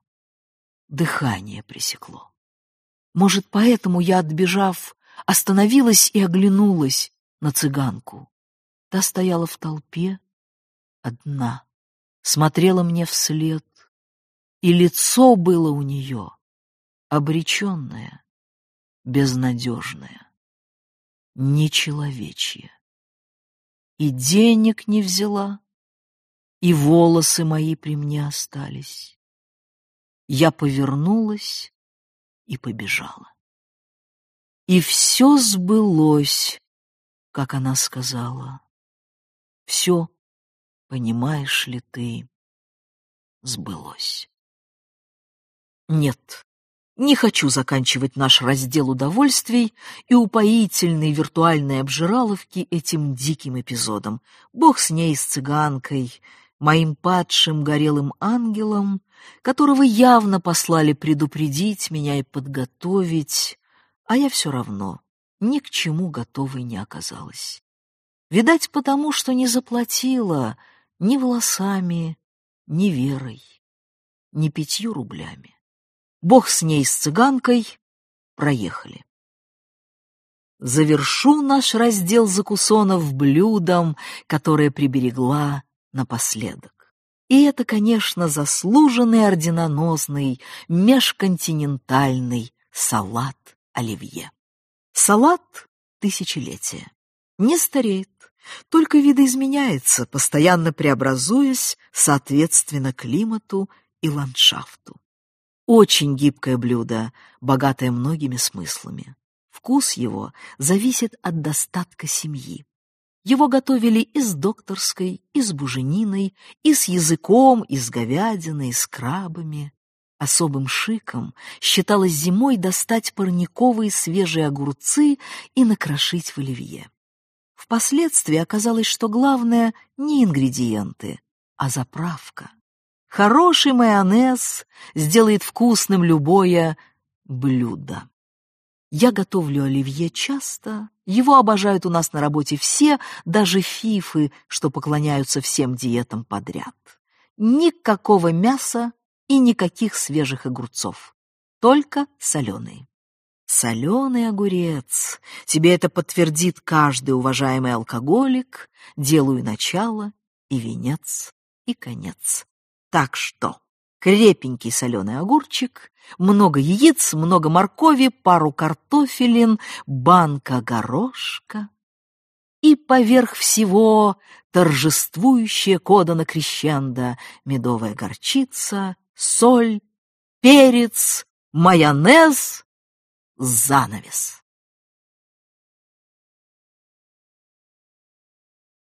дыхание пресекло. Может, поэтому я, отбежав остановилась и оглянулась на цыганку. Та стояла в толпе, одна, смотрела мне вслед, и лицо было у нее обреченное, безнадежное, нечеловечье. И денег не взяла, и волосы мои при мне остались. Я повернулась и побежала. И все сбылось, как она сказала. Все, понимаешь ли ты, сбылось. Нет, не хочу заканчивать наш раздел удовольствий и упоительной виртуальной обжираловки этим диким эпизодом. Бог с ней, с цыганкой, моим падшим горелым ангелом, которого явно послали предупредить меня и подготовить, а я все равно ни к чему готовой не оказалась. Видать, потому что не заплатила ни волосами, ни верой, ни пятью рублями. Бог с ней, с цыганкой, проехали. Завершу наш раздел закусонов блюдом, которое приберегла напоследок. И это, конечно, заслуженный орденоносный межконтинентальный салат оливье. Салат тысячелетия. Не стареет, только видоизменяется, постоянно преобразуясь соответственно климату и ландшафту. Очень гибкое блюдо, богатое многими смыслами. Вкус его зависит от достатка семьи. Его готовили и с докторской, и с бужениной, и с языком, и с говядиной, и с крабами. Особым шиком считалось зимой достать парниковые свежие огурцы и накрошить в оливье. Впоследствии оказалось, что главное не ингредиенты, а заправка. Хороший майонез сделает вкусным любое блюдо. Я готовлю оливье часто, его обожают у нас на работе все, даже фифы, что поклоняются всем диетам подряд. Никакого мяса и никаких свежих огурцов, только соленые. Соленый огурец. Тебе это подтвердит каждый уважаемый алкоголик. Делаю начало и венец, и конец. Так что крепенький соленый огурчик, много яиц, много моркови, пару картофелин, банка горошка. И поверх всего торжествующая кода на крещендо, медовая горчица, соль, перец, майонез, занавес.